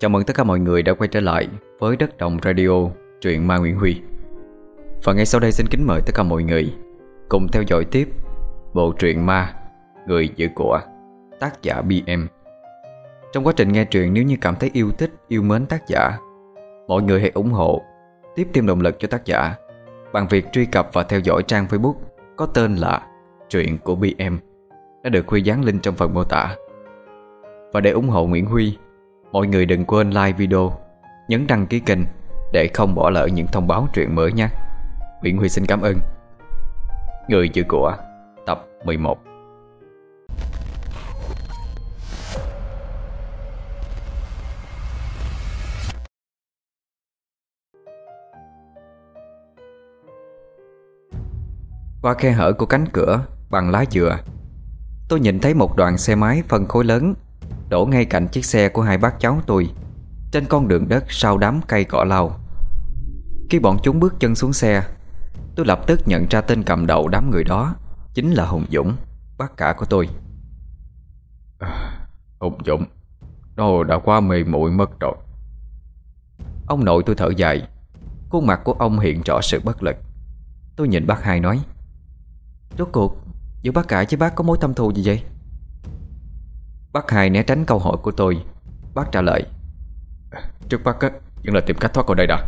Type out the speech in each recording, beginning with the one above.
Chào mừng tất cả mọi người đã quay trở lại với Đất Đồng Radio, truyện Ma Nguyễn Huy Và ngay sau đây xin kính mời tất cả mọi người cùng theo dõi tiếp bộ truyện Ma Người giữ của tác giả BM Trong quá trình nghe truyện nếu như cảm thấy yêu thích, yêu mến tác giả Mọi người hãy ủng hộ, tiếp thêm động lực cho tác giả bằng việc truy cập và theo dõi trang Facebook có tên là Truyện của BM đã được Huy dán link trong phần mô tả. Và để ủng hộ Nguyễn Huy, mọi người đừng quên like video, nhấn đăng ký kênh để không bỏ lỡ những thông báo truyện mới nhé. Nguyễn Huy xin cảm ơn. Người chữ của tập 11 Qua khe hở của cánh cửa bằng lá dừa Tôi nhìn thấy một đoàn xe máy phân khối lớn Đổ ngay cạnh chiếc xe của hai bác cháu tôi. Trên con đường đất sau đám cây cỏ lau. Khi bọn chúng bước chân xuống xe Tôi lập tức nhận ra tên cầm đầu đám người đó Chính là Hùng Dũng Bác cả của tôi. À, Hùng Dũng Nó đã qua mê muội mất rồi. Ông nội tôi thở dài Khuôn mặt của ông hiện rõ sự bất lực. Tôi nhìn bác hai nói Rốt cuộc Giữa bác cả với bác có mối thâm thù gì vậy Bác hai né tránh câu hỏi của tôi. Bác trả lời. Trước bác á Vẫn là tìm cách thoát khỏi đây đã.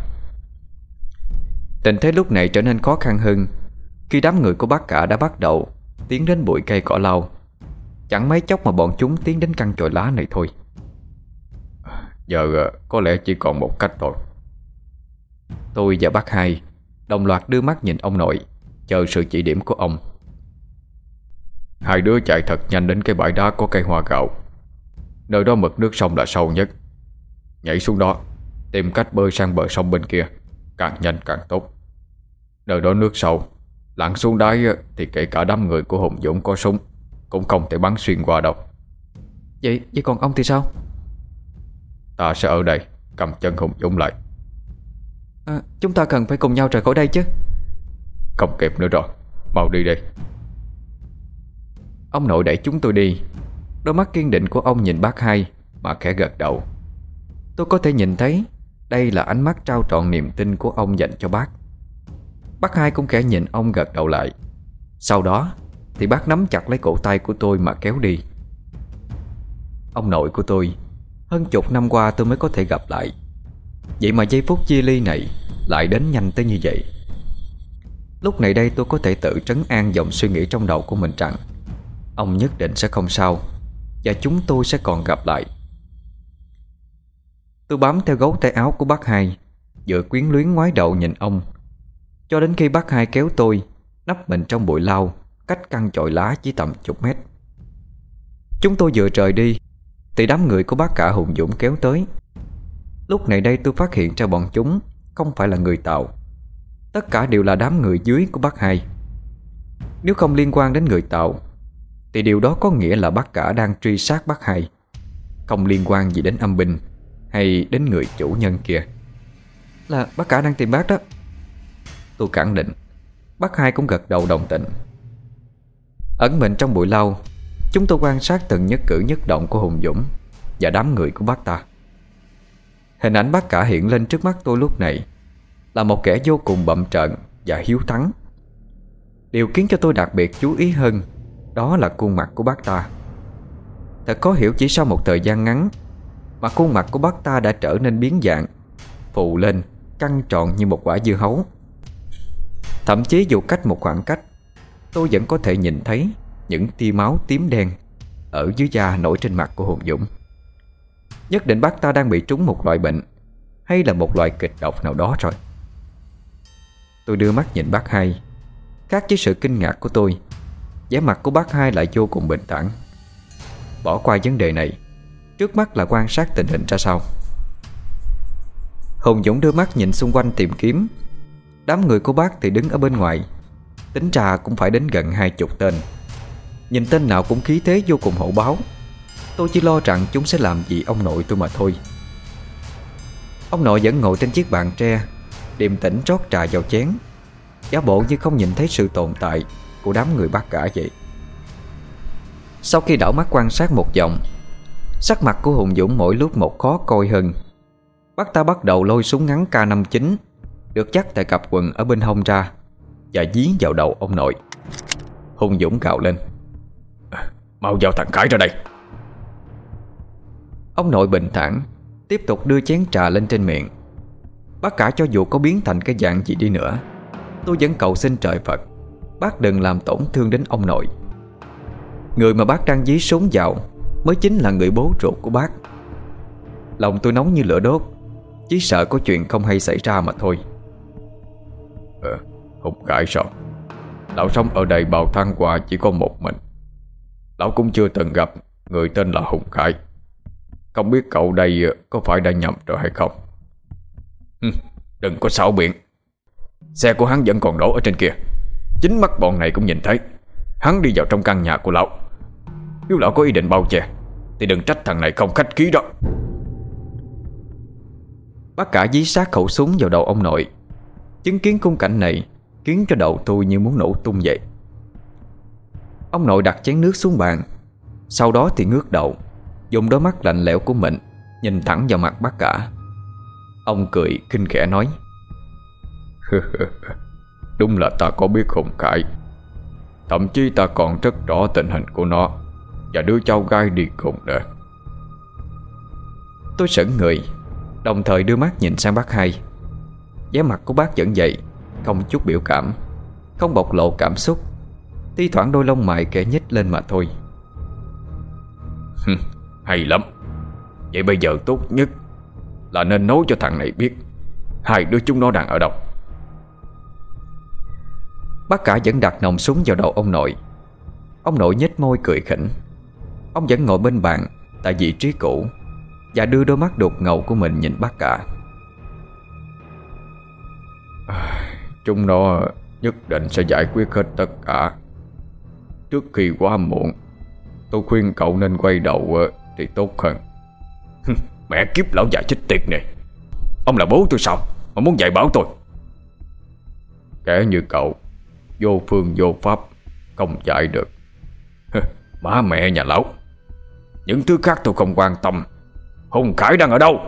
Tình thế lúc này trở nên khó khăn hơn. Khi đám người của bác cả đã bắt đầu Tiến đến bụi cây cỏ lau Chẳng mấy chốc mà bọn chúng tiến đến căn chồi lá này thôi. Giờ ờ, có lẽ chỉ còn một cách thôi. Tôi và bác hai Đồng loạt đưa mắt nhìn ông nội Chờ sự chỉ điểm của ông Hai đứa chạy thật nhanh đến cái bãi đá có cây hoa gạo. Nơi đó mực nước sông là sâu nhất. Nhảy xuống đó Tìm cách bơi sang bờ sông bên kia. Càng nhanh càng tốt. Nơi đó nước sâu. Lặn xuống đáy thì kể cả đám người của Hùng Dũng có súng Cũng không thể bắn xuyên qua đâu. Vậy, vậy còn ông thì sao? Ta sẽ ở đây Cầm chân Hùng Dũng lại. À, Chúng ta cần phải cùng nhau rời khỏi đây chứ. Không kịp nữa rồi. Mau đi đi Ông nội đẩy chúng tôi đi. Đôi mắt kiên định của ông nhìn bác hai, Mà khẽ gật đầu. Tôi có thể nhìn thấy, Đây là ánh mắt trao trọn niềm tin của ông dành cho bác. Bác hai cũng khẽ nhìn ông gật đầu lại. Sau đó, Thì bác nắm chặt lấy cổ tay của tôi mà kéo đi. Ông nội của tôi, Hơn chục năm qua tôi mới có thể gặp lại. Vậy mà giây phút chia ly này Lại đến nhanh tới như vậy. Lúc này đây tôi có thể tự trấn an dòng suy nghĩ trong đầu của mình rằng Ông nhất định sẽ không sao Và chúng tôi sẽ còn gặp lại. Tôi bám theo gấu tay áo của bác hai Vừa quyến luyến ngoái đầu nhìn ông. Cho đến khi bác hai kéo tôi Nắp mình trong bụi lau Cách căn chọi lá chỉ tầm chục mét. Chúng tôi vừa rời đi Thì đám người của bác cả Hùng Dũng kéo tới. Lúc này đây tôi phát hiện ra bọn chúng Không phải là người tàu, Tất cả đều là đám người dưới của bác hai. Nếu không liên quan đến người tàu thì điều đó có nghĩa là bác cả đang truy sát bác hai. Không liên quan gì đến âm binh Hay đến người chủ nhân kia. Là bác cả đang tìm bác đó. Tôi khẳng định, Bác hai cũng gật đầu đồng tình. Ẩn mình trong bụi lau, Chúng tôi quan sát từng nhất cử nhất động của Hùng Dũng Và đám người của bác ta. Hình ảnh bác cả hiện lên trước mắt tôi lúc này Là một kẻ vô cùng bậm trợn Và hiếu thắng. Điều khiến cho tôi đặc biệt chú ý hơn đó là khuôn mặt của bác ta. Thật khó hiểu chỉ sau một thời gian ngắn, Mà khuôn mặt của bác ta đã trở nên biến dạng Phụ lên, Căng tròn như một quả dưa hấu. Thậm chí dù cách một khoảng cách, Tôi vẫn có thể nhìn thấy Những tia máu tím đen Ở dưới da nổi trên mặt của Hùng Dũng. Nhất định bác ta đang bị trúng một loại bệnh, Hay là một loại kịch độc nào đó rồi. Tôi đưa mắt nhìn bác hai. Khác với sự kinh ngạc của tôi vẻ mặt của bác hai lại vô cùng bình thản. Bỏ qua vấn đề này, Trước mắt là quan sát tình hình ra sao. Hùng Dũng đưa mắt nhìn xung quanh tìm kiếm. Đám người của bác thì đứng ở bên ngoài. Tính ra cũng phải đến gần hai chục tên. Nhìn tên nào cũng khí thế vô cùng hậu báo. Tôi chỉ lo rằng chúng sẽ làm gì ông nội tôi mà thôi. Ông nội vẫn ngồi trên chiếc bàn tre, Điềm tĩnh rót trà vào chén. Giả bộ như không nhìn thấy sự tồn tại. Của đám người bác cả vậy. Sau khi đảo mắt quan sát một vòng Sắc mặt của Hùng Dũng mỗi lúc một khó coi hơn. Bác ta bắt đầu lôi súng ngắn K59 Được chắc tại cặp quần ở bên hông ra Và dí vào đầu ông nội. Hùng Dũng gào lên. Mau giao thằng Khải ra đây. Ông nội bình thản Tiếp tục đưa chén trà lên trên miệng. Bác cả cho dù có biến thành cái dạng gì đi nữa Tôi vẫn cầu xin trời Phật Bác đừng làm tổn thương đến ông nội. Người mà bác đang dí súng vào Mới chính là người bố ruột của bác. Lòng tôi nóng như lửa đốt Chỉ sợ có chuyện không hay xảy ra mà thôi. Ờ, Hùng Khải sao? Lão sống ở đây bao tháng qua chỉ có một mình. Lão cũng chưa từng gặp Người tên là Hùng Khải. Không biết cậu đây có phải đã nhầm rồi hay không? Đừng có xảo biện. Xe của hắn vẫn còn đổ ở trên kia. Chính mắt bọn này cũng nhìn thấy. Hắn đi vào trong căn nhà của lão. Nếu lão có ý định bao che, Thì đừng trách thằng này không khách khí đó Bác cả dí sát khẩu súng vào đầu ông nội. Chứng kiến khung cảnh này Khiến cho đầu tôi như muốn nổ tung vậy. Ông nội đặt chén nước xuống bàn. Sau đó thì ngước đầu, Dùng đôi mắt lạnh lẽo của mình Nhìn thẳng vào mặt bác cả. Ông cười khinh khẽ nói Đúng là ta có biết Hùng Khải. Thậm chí ta còn rất rõ tình hình của nó Và đứa cháu gái đi cùng nữa Tôi sững người, Đồng thời đưa mắt nhìn sang bác hai. Vẻ mặt của bác vẫn vậy, Không chút biểu cảm, Không bộc lộ cảm xúc, Thi thoảng đôi lông mày kẻ nhích lên mà thôi. Hay lắm. Vậy bây giờ tốt nhất Là nên nói cho thằng này biết, Hai đứa chúng nó đang ở đâu. Bác cả vẫn đặt nòng súng vào đầu ông nội. Ông nội nhếch môi cười khỉnh. Ông vẫn ngồi bên bàn, Tại vị trí cũ, Và đưa đôi mắt đột ngầu của mình nhìn bác cả. À, chúng nó nhất định sẽ giải quyết hết tất cả. Trước khi quá muộn, Tôi khuyên cậu nên quay đầu ờ, Thì tốt hơn. Mẹ kiếp lão già chết tiệt này. Ông là bố tôi sao? Mà muốn dạy bảo tôi. Kẻ như cậu Vô phương vô pháp, Không chạy được. Má mẹ nhà lão. Những thứ khác tôi không quan tâm. Hùng Khải đang ở đâu?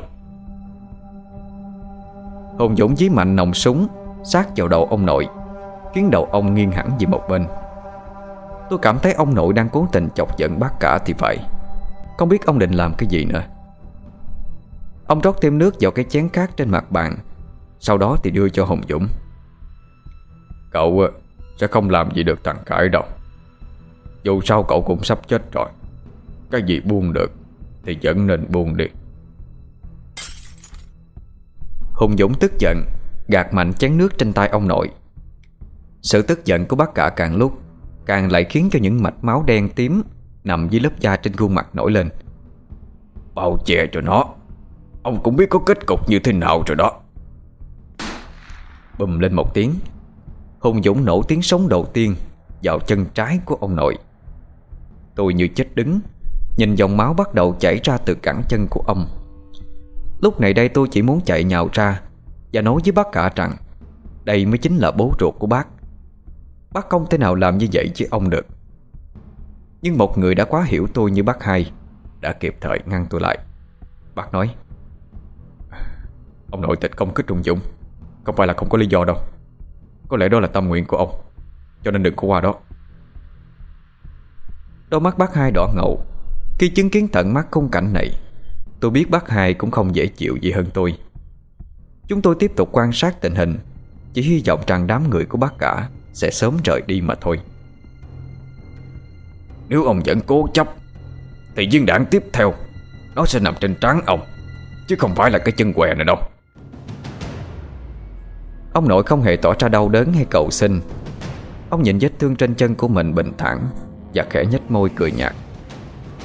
Hùng Dũng dí mạnh nòng súng, Sát vào đầu ông nội, Khiến đầu ông nghiêng hẳn về một bên. Tôi cảm thấy ông nội đang cố tình chọc giận bác cả thì phải. Không biết ông định làm cái gì nữa. Ông rót thêm nước vào cái chén khác trên mặt bàn, Sau đó thì đưa cho Hồng Dũng. Cậu sẽ không làm gì được thằng Khải đâu. Dù sao cậu cũng sắp chết rồi. Cái gì buông được Thì vẫn nên buông đi. Hùng Dũng tức giận, Gạt mạnh chén nước trên tay ông nội. Sự tức giận của bác cả càng lúc, Càng lại khiến cho những mạch máu đen tím Nằm dưới lớp da trên khuôn mặt nổi lên. Bao che cho nó. Ông cũng biết có kết cục như thế nào rồi đó. Bùm lên một tiếng Hùng Dũng nổ tiếng sống đầu tiên Vào chân trái của ông nội. Tôi như chết đứng, Nhìn dòng máu bắt đầu chảy ra từ cẳng chân của ông. Lúc này đây tôi chỉ muốn chạy nhào ra Và nói với bác cả rằng Đây mới chính là bố ruột của bác. Bác không thể nào làm như vậy với ông được. Nhưng một người đã quá hiểu tôi như bác hai Đã kịp thời ngăn tôi lại. Bác nói, Ông nội tịch công kích Trung Dũng, Không phải là không có lý do đâu. Có lẽ đó là tâm nguyện của ông, Cho nên đừng có qua đó. Đôi mắt bác hai đỏ ngầu. Khi chứng kiến tận mắt khung cảnh này, Tôi biết bác hai cũng không dễ chịu gì hơn tôi. Chúng tôi tiếp tục quan sát tình hình, Chỉ hy vọng rằng đám người của bác cả Sẽ sớm rời đi mà thôi. Nếu ông vẫn cố chấp, Thì viên đạn tiếp theo, Nó sẽ nằm trên trán ông, Chứ không phải là cái chân què này đâu. Ông nội không hề tỏ ra đau đớn hay cầu xin. Ông nhìn vết thương trên chân của mình bình thản Và khẽ nhếch môi cười nhạt.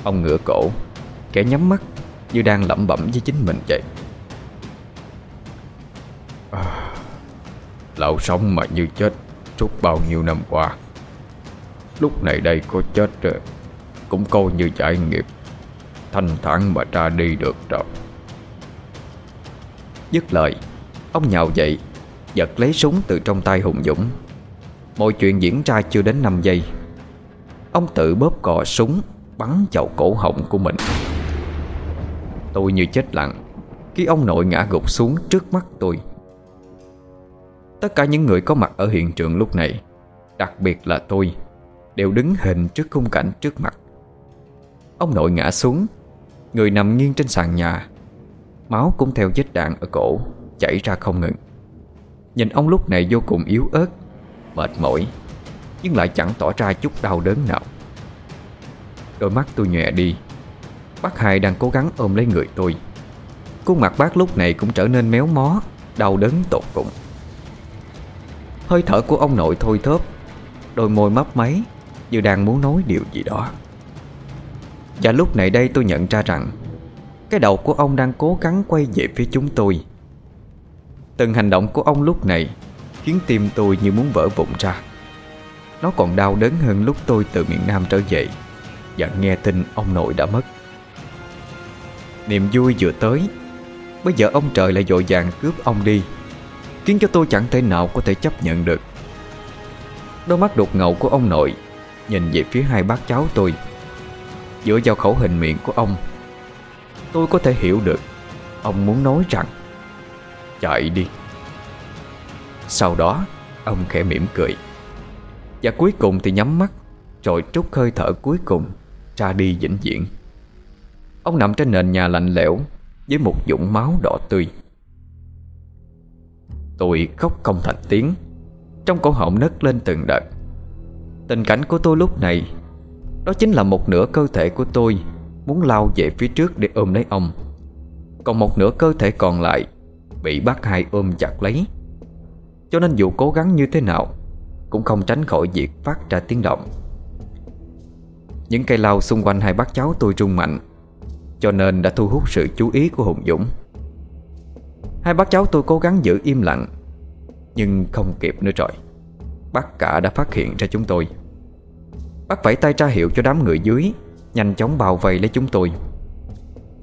Ông ngửa cổ Kẻ nhắm mắt Như đang lẩm bẩm với chính mình vậy. À, Lão sống mà như chết Suốt bao nhiêu năm qua. Lúc này đây có chết rồi Cũng coi như trải nghiệp Thanh thản mà ra đi được rồi. Dứt lời Ông nhào dậy Giật lấy súng từ trong tay Hùng Dũng. Mọi chuyện diễn ra chưa đến 5 giây. Ông tự bóp cò súng, Bắn vào cổ họng của mình. Tôi như chết lặng Khi ông nội ngã gục xuống trước mắt tôi. Tất cả những người có mặt ở hiện trường lúc này, Đặc biệt là tôi, Đều đứng hình trước khung cảnh trước mặt. Ông nội ngã xuống, Người nằm nghiêng trên sàn nhà, Máu cũng theo vết đạn ở cổ Chảy ra không ngừng. Nhìn ông lúc này vô cùng yếu ớt, Mệt mỏi, Nhưng lại chẳng tỏ ra chút đau đớn nào. Đôi mắt tôi nhòe đi. Bác hai đang cố gắng ôm lấy người tôi. Khuôn mặt bác lúc này cũng trở nên méo mó, Đau đớn tột cùng. Hơi thở của ông nội thôi thớp, Đôi môi mấp máy Như đang muốn nói điều gì đó. Và lúc này đây tôi nhận ra rằng, Cái đầu của ông đang cố gắng quay về phía chúng tôi. Từng hành động của ông lúc này Khiến tim tôi như muốn vỡ vụn ra. Nó còn đau đớn hơn lúc tôi từ miền Nam trở về Và nghe tin ông nội đã mất. Niềm vui vừa tới, Bây giờ ông trời lại dội vàng cướp ông đi, Khiến cho tôi chẳng thể nào có thể chấp nhận được. Đôi mắt đột ngầu của ông nội Nhìn về phía hai bác cháu tôi. Dựa vào khẩu hình miệng của ông, Tôi có thể hiểu được Ông muốn nói rằng Chạy đi. Sau đó, Ông khẽ mỉm cười. Và cuối cùng thì nhắm mắt, Rồi trút hơi thở cuối cùng Ra đi vĩnh viễn. Ông nằm trên nền nhà lạnh lẽo, Với một dũng máu đỏ tươi. Tôi khóc không thành tiếng. Trong cổ họng nấc lên từng đợt. Tình cảnh của tôi lúc này, Đó chính là một nửa cơ thể của tôi Muốn lao về phía trước để ôm lấy ông. Còn một nửa cơ thể còn lại Bị bác hai ôm chặt lấy. Cho nên dù cố gắng như thế nào, Cũng không tránh khỏi việc phát ra tiếng động. Những cây lau xung quanh hai bác cháu tôi rung mạnh, Cho nên đã thu hút sự chú ý của Hùng Dũng. Hai bác cháu tôi cố gắng giữ im lặng, Nhưng không kịp nữa rồi. Bác cả đã phát hiện ra chúng tôi. Bác vẫy tay ra hiệu cho đám người dưới, Nhanh chóng bao vây lấy chúng tôi.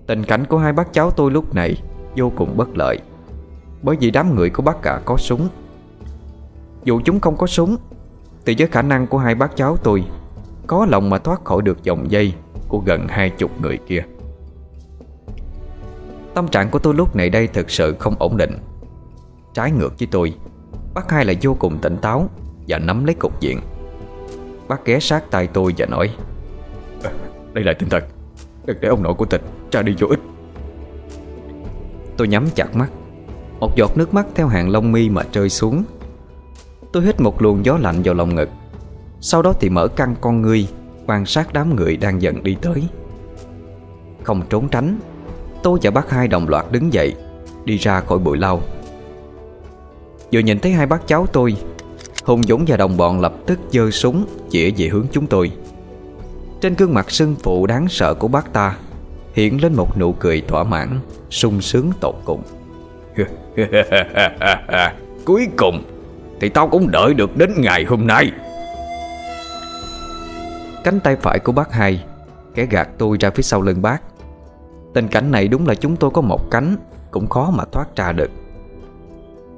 Tình cảnh của hai bác cháu tôi lúc này Vô cùng bất lợi. Bởi vì đám người của bác cả có súng. Dù chúng không có súng Thì với khả năng của hai bác cháu tôi Có lòng mà thoát khỏi được dòng dây Của gần hai chục người kia. Tâm trạng của tôi lúc này đây thực sự không ổn định. Trái ngược với tôi Bác hai lại vô cùng tỉnh táo Và nắm lấy cục diện. Bác ghé sát tay tôi và nói Đây là tinh thần. Đừng để ông nội của tịch ra đi vô ích. Tôi nhắm chặt mắt một giọt nước mắt theo hàng lông mi mà rơi xuống. Tôi hít một luồng gió lạnh vào lòng ngực. Sau đó thì mở căng con ngươi, Quan sát đám người đang dần đi tới. Không trốn tránh, Tôi và bác hai đồng loạt đứng dậy, Đi ra khỏi bụi lau. Vừa nhìn thấy hai bác cháu tôi, Hùng Dũng và đồng bọn lập tức giơ súng Chỉa về hướng chúng tôi. Trên gương mặt sưng phụ đáng sợ của bác ta, Hiện lên một nụ cười thỏa mãn, sung sướng tột cùng. Cuối cùng Thì tao cũng đợi được đến ngày hôm nay. Cánh tay phải của bác hai Kẻ gạt tôi ra phía sau lưng bác. Tình cảnh này đúng là chúng tôi có một cánh Cũng khó mà thoát ra được.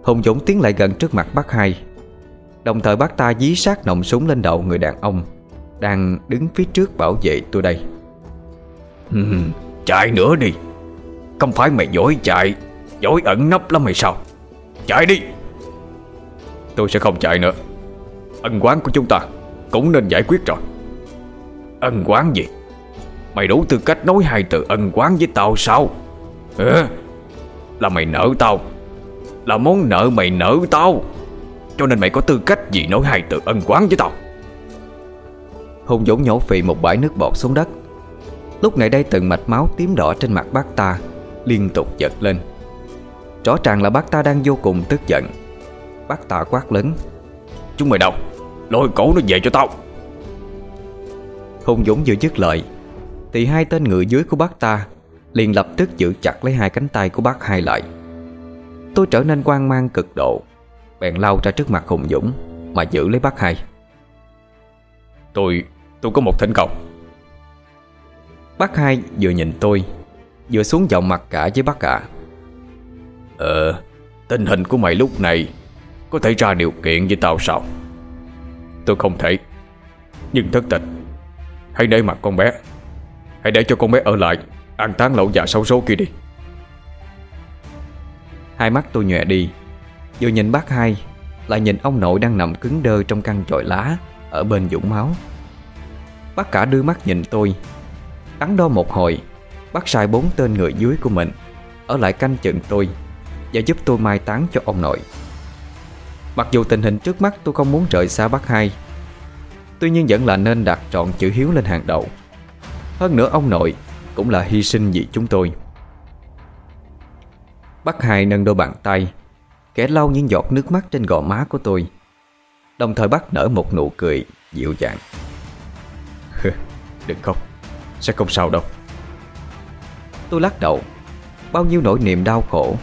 Hùng Dũng tiến lại gần trước mặt bác hai. Đồng thời bác ta dí sát nòng súng lên đầu người đàn ông Đang đứng phía trước bảo vệ tôi đây. Chạy nữa đi. Không phải mày dối chạy Giỏi ẩn nấp lắm hay sao? Chạy đi! Tôi sẽ không chạy nữa. Ân quán của chúng ta Cũng nên giải quyết rồi. Ân quán gì? Mày đủ tư cách nói hai từ ân quán với tao sao? À, Là mày nợ tao. Là món nợ mày nợ tao. Cho nên mày có tư cách gì nói hai từ ân quán với tao? Hùng Dũng nhổ phì một bãi nước bọt xuống đất. Lúc này đây từng mạch máu tím đỏ trên mặt bác ta Liên tục giật lên. Rõ ràng là bác ta đang vô cùng tức giận. Bác ta quát lớn Chúng mày đâu? Lôi cổ nó về cho tao. Hùng Dũng vừa dứt lời Thì hai tên người dưới của bác ta Liền lập tức giữ chặt lấy hai cánh tay của bác hai lại. Tôi trở nên quan mang cực độ Bèn lao ra trước mặt Hùng Dũng Mà giữ lấy bác hai. Tôi, tôi có một thỉnh cầu. Bác hai vừa nhìn tôi Vừa xuống giọng mặt cả với bác cả Ờ Tình hình của mày lúc này Có thể ra điều kiện với tao sao? Tôi không thể. Nhưng thất tịch Hãy để mặt con bé. Hãy để cho con bé ở lại Ăn tán lẩu già xấu số kia đi. Hai mắt tôi nhòe đi. Vừa nhìn bác hai, Lại nhìn ông nội đang nằm cứng đơ trong căn chòi lá Ở bên dũng máu. Bác cả đưa mắt nhìn tôi. Đắn đo một hồi, Bác sai bốn tên người dưới của mình Ở lại canh chừng tôi. Và giúp tôi mai táng cho ông nội. Mặc dù tình hình trước mắt tôi không muốn rời xa bác hai, Tuy nhiên vẫn là nên đặt trọn chữ hiếu lên hàng đầu. Hơn nữa ông nội Cũng là hy sinh vì chúng tôi. Bác hai nâng đôi bàn tay, Kẻ lau những giọt nước mắt trên gò má của tôi, Đồng thời bắt nở một nụ cười dịu dàng. Đừng khóc, Sẽ không sao đâu. Tôi lắc đầu, Bao nhiêu nỗi niềm đau khổ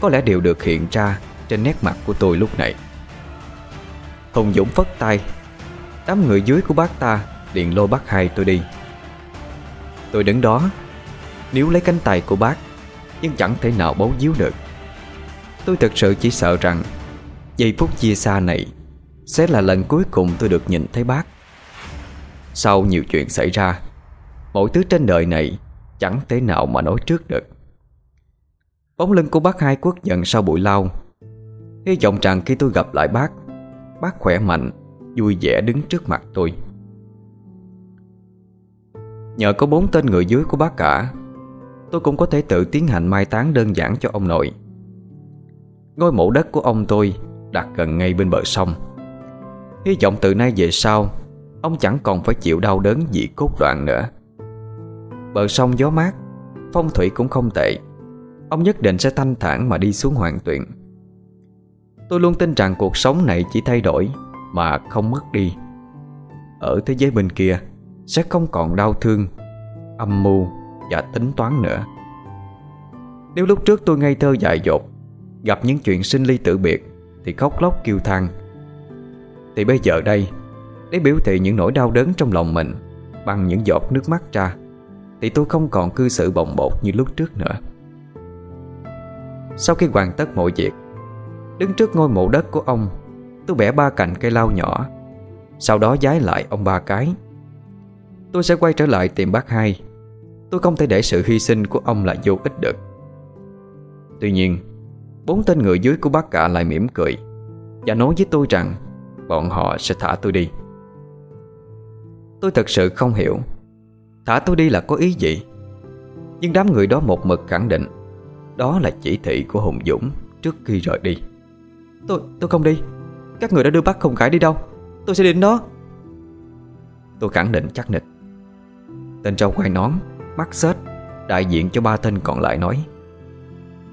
có lẽ đều được hiện ra Trên nét mặt của tôi lúc này. Hùng Dũng phất tay. Đám người dưới của bác ta Điện lôi bác hai tôi đi. Tôi đứng đó nếu lấy cánh tay của bác, Nhưng chẳng thể nào bấu díu được. Tôi thực sự chỉ sợ rằng Giây phút chia xa này Sẽ là lần cuối cùng tôi được nhìn thấy bác. Sau nhiều chuyện xảy ra, Mọi thứ trên đời này Chẳng thể nào mà nói trước được. Bóng lưng của bác hai quất giận sau buổi lao. Hy vọng rằng khi tôi gặp lại bác Bác khỏe mạnh, Vui vẻ đứng trước mặt tôi. Nhờ có bốn tên người dưới của bác cả, Tôi cũng có thể tự tiến hành mai táng đơn giản cho ông nội. Ngôi mộ đất của ông tôi Đặt gần ngay bên bờ sông. Hy vọng từ nay về sau, Ông chẳng còn phải chịu đau đớn dị cốt đoạn nữa. Bờ sông gió mát, Phong thủy cũng không tệ. Ông nhất định sẽ thanh thản mà đi xuống hoàng tuyển. Tôi luôn tin rằng cuộc sống này chỉ thay đổi Mà không mất đi. Ở thế giới bên kia, Sẽ không còn đau thương, Âm mưu và tính toán nữa. Nếu lúc trước tôi ngây thơ dại dột, Gặp những chuyện sinh ly tử biệt Thì khóc lóc kêu than Thì bây giờ đây, Để biểu thị những nỗi đau đớn trong lòng mình Bằng những giọt nước mắt ra, Thì tôi không còn cư xử bồng bột như lúc trước nữa. Sau khi hoàn tất mọi việc, Đứng trước ngôi mộ đất của ông, Tôi bẻ ba cành cây lau nhỏ. Sau đó giái lại ông ba cái. Tôi sẽ quay trở lại tìm bác hai. Tôi không thể để sự hy sinh của ông là vô ích được. Tuy nhiên, Bốn tên người dưới của bác cả lại mỉm cười Và nói với tôi rằng Bọn họ sẽ thả tôi đi. Tôi thật sự không hiểu, Thả tôi đi là có ý gì? Nhưng đám người đó một mực khẳng định đó là chỉ thị của Hùng Dũng Trước khi rời đi. Tôi tôi không đi. Các người đã đưa bác không khải đi đâu. Tôi sẽ đến đó. Tôi khẳng định chắc nịch. Tên trâu quay nón Mắt xết Đại diện cho ba tên còn lại nói.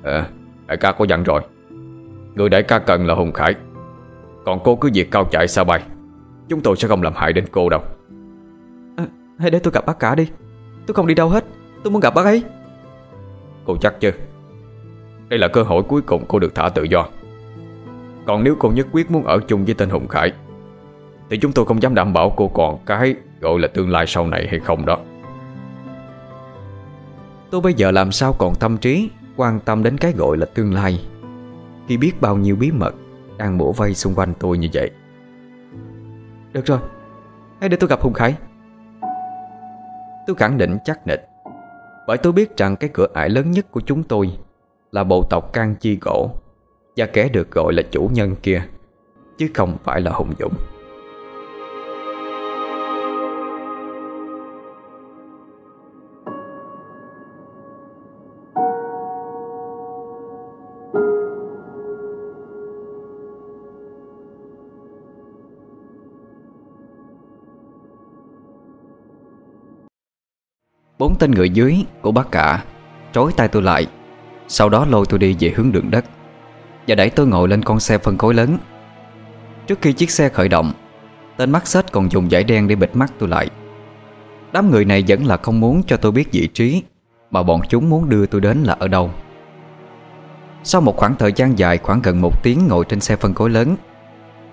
Ờ Đại ca có dặn rồi. Người đại ca cần là Hùng Khải. Còn cô cứ việc cao chạy xa bay. Chúng tôi sẽ không làm hại đến cô đâu. À, Hãy để tôi gặp bác cả đi. Tôi không đi đâu hết. Tôi muốn gặp bác ấy. Cô chắc chứ đây là cơ hội cuối cùng cô được thả tự do. Còn nếu cô nhất quyết muốn ở chung với tên Hùng Khải, Thì chúng tôi không dám đảm bảo cô còn cái Gọi là tương lai sau này hay không đó. Tôi bây giờ làm sao còn tâm trí, Quan tâm đến cái gọi là tương lai, Khi biết bao nhiêu bí mật Đang bổ vây xung quanh tôi như vậy? Được rồi, Hãy để tôi gặp Hùng Khải. Tôi khẳng định chắc nịch, Bởi tôi biết rằng cái cửa ải lớn nhất của chúng tôi là bộ tộc Can Chi Gỗ Và kẻ được gọi là chủ nhân kia, Chứ không phải là Hùng Dũng. Bốn tên người dưới của bác cả Trối tay tôi lại. Sau đó lôi tôi đi về hướng đường đất Và đẩy tôi ngồi lên con xe phân khối lớn. Trước khi chiếc xe khởi động, Tên mắt xếch còn dùng giải đen để bịt mắt tôi lại. Đám người này vẫn là không muốn cho tôi biết vị trí Mà bọn chúng muốn đưa tôi đến là ở đâu. Sau một khoảng thời gian dài, khoảng gần một tiếng ngồi trên xe phân khối lớn,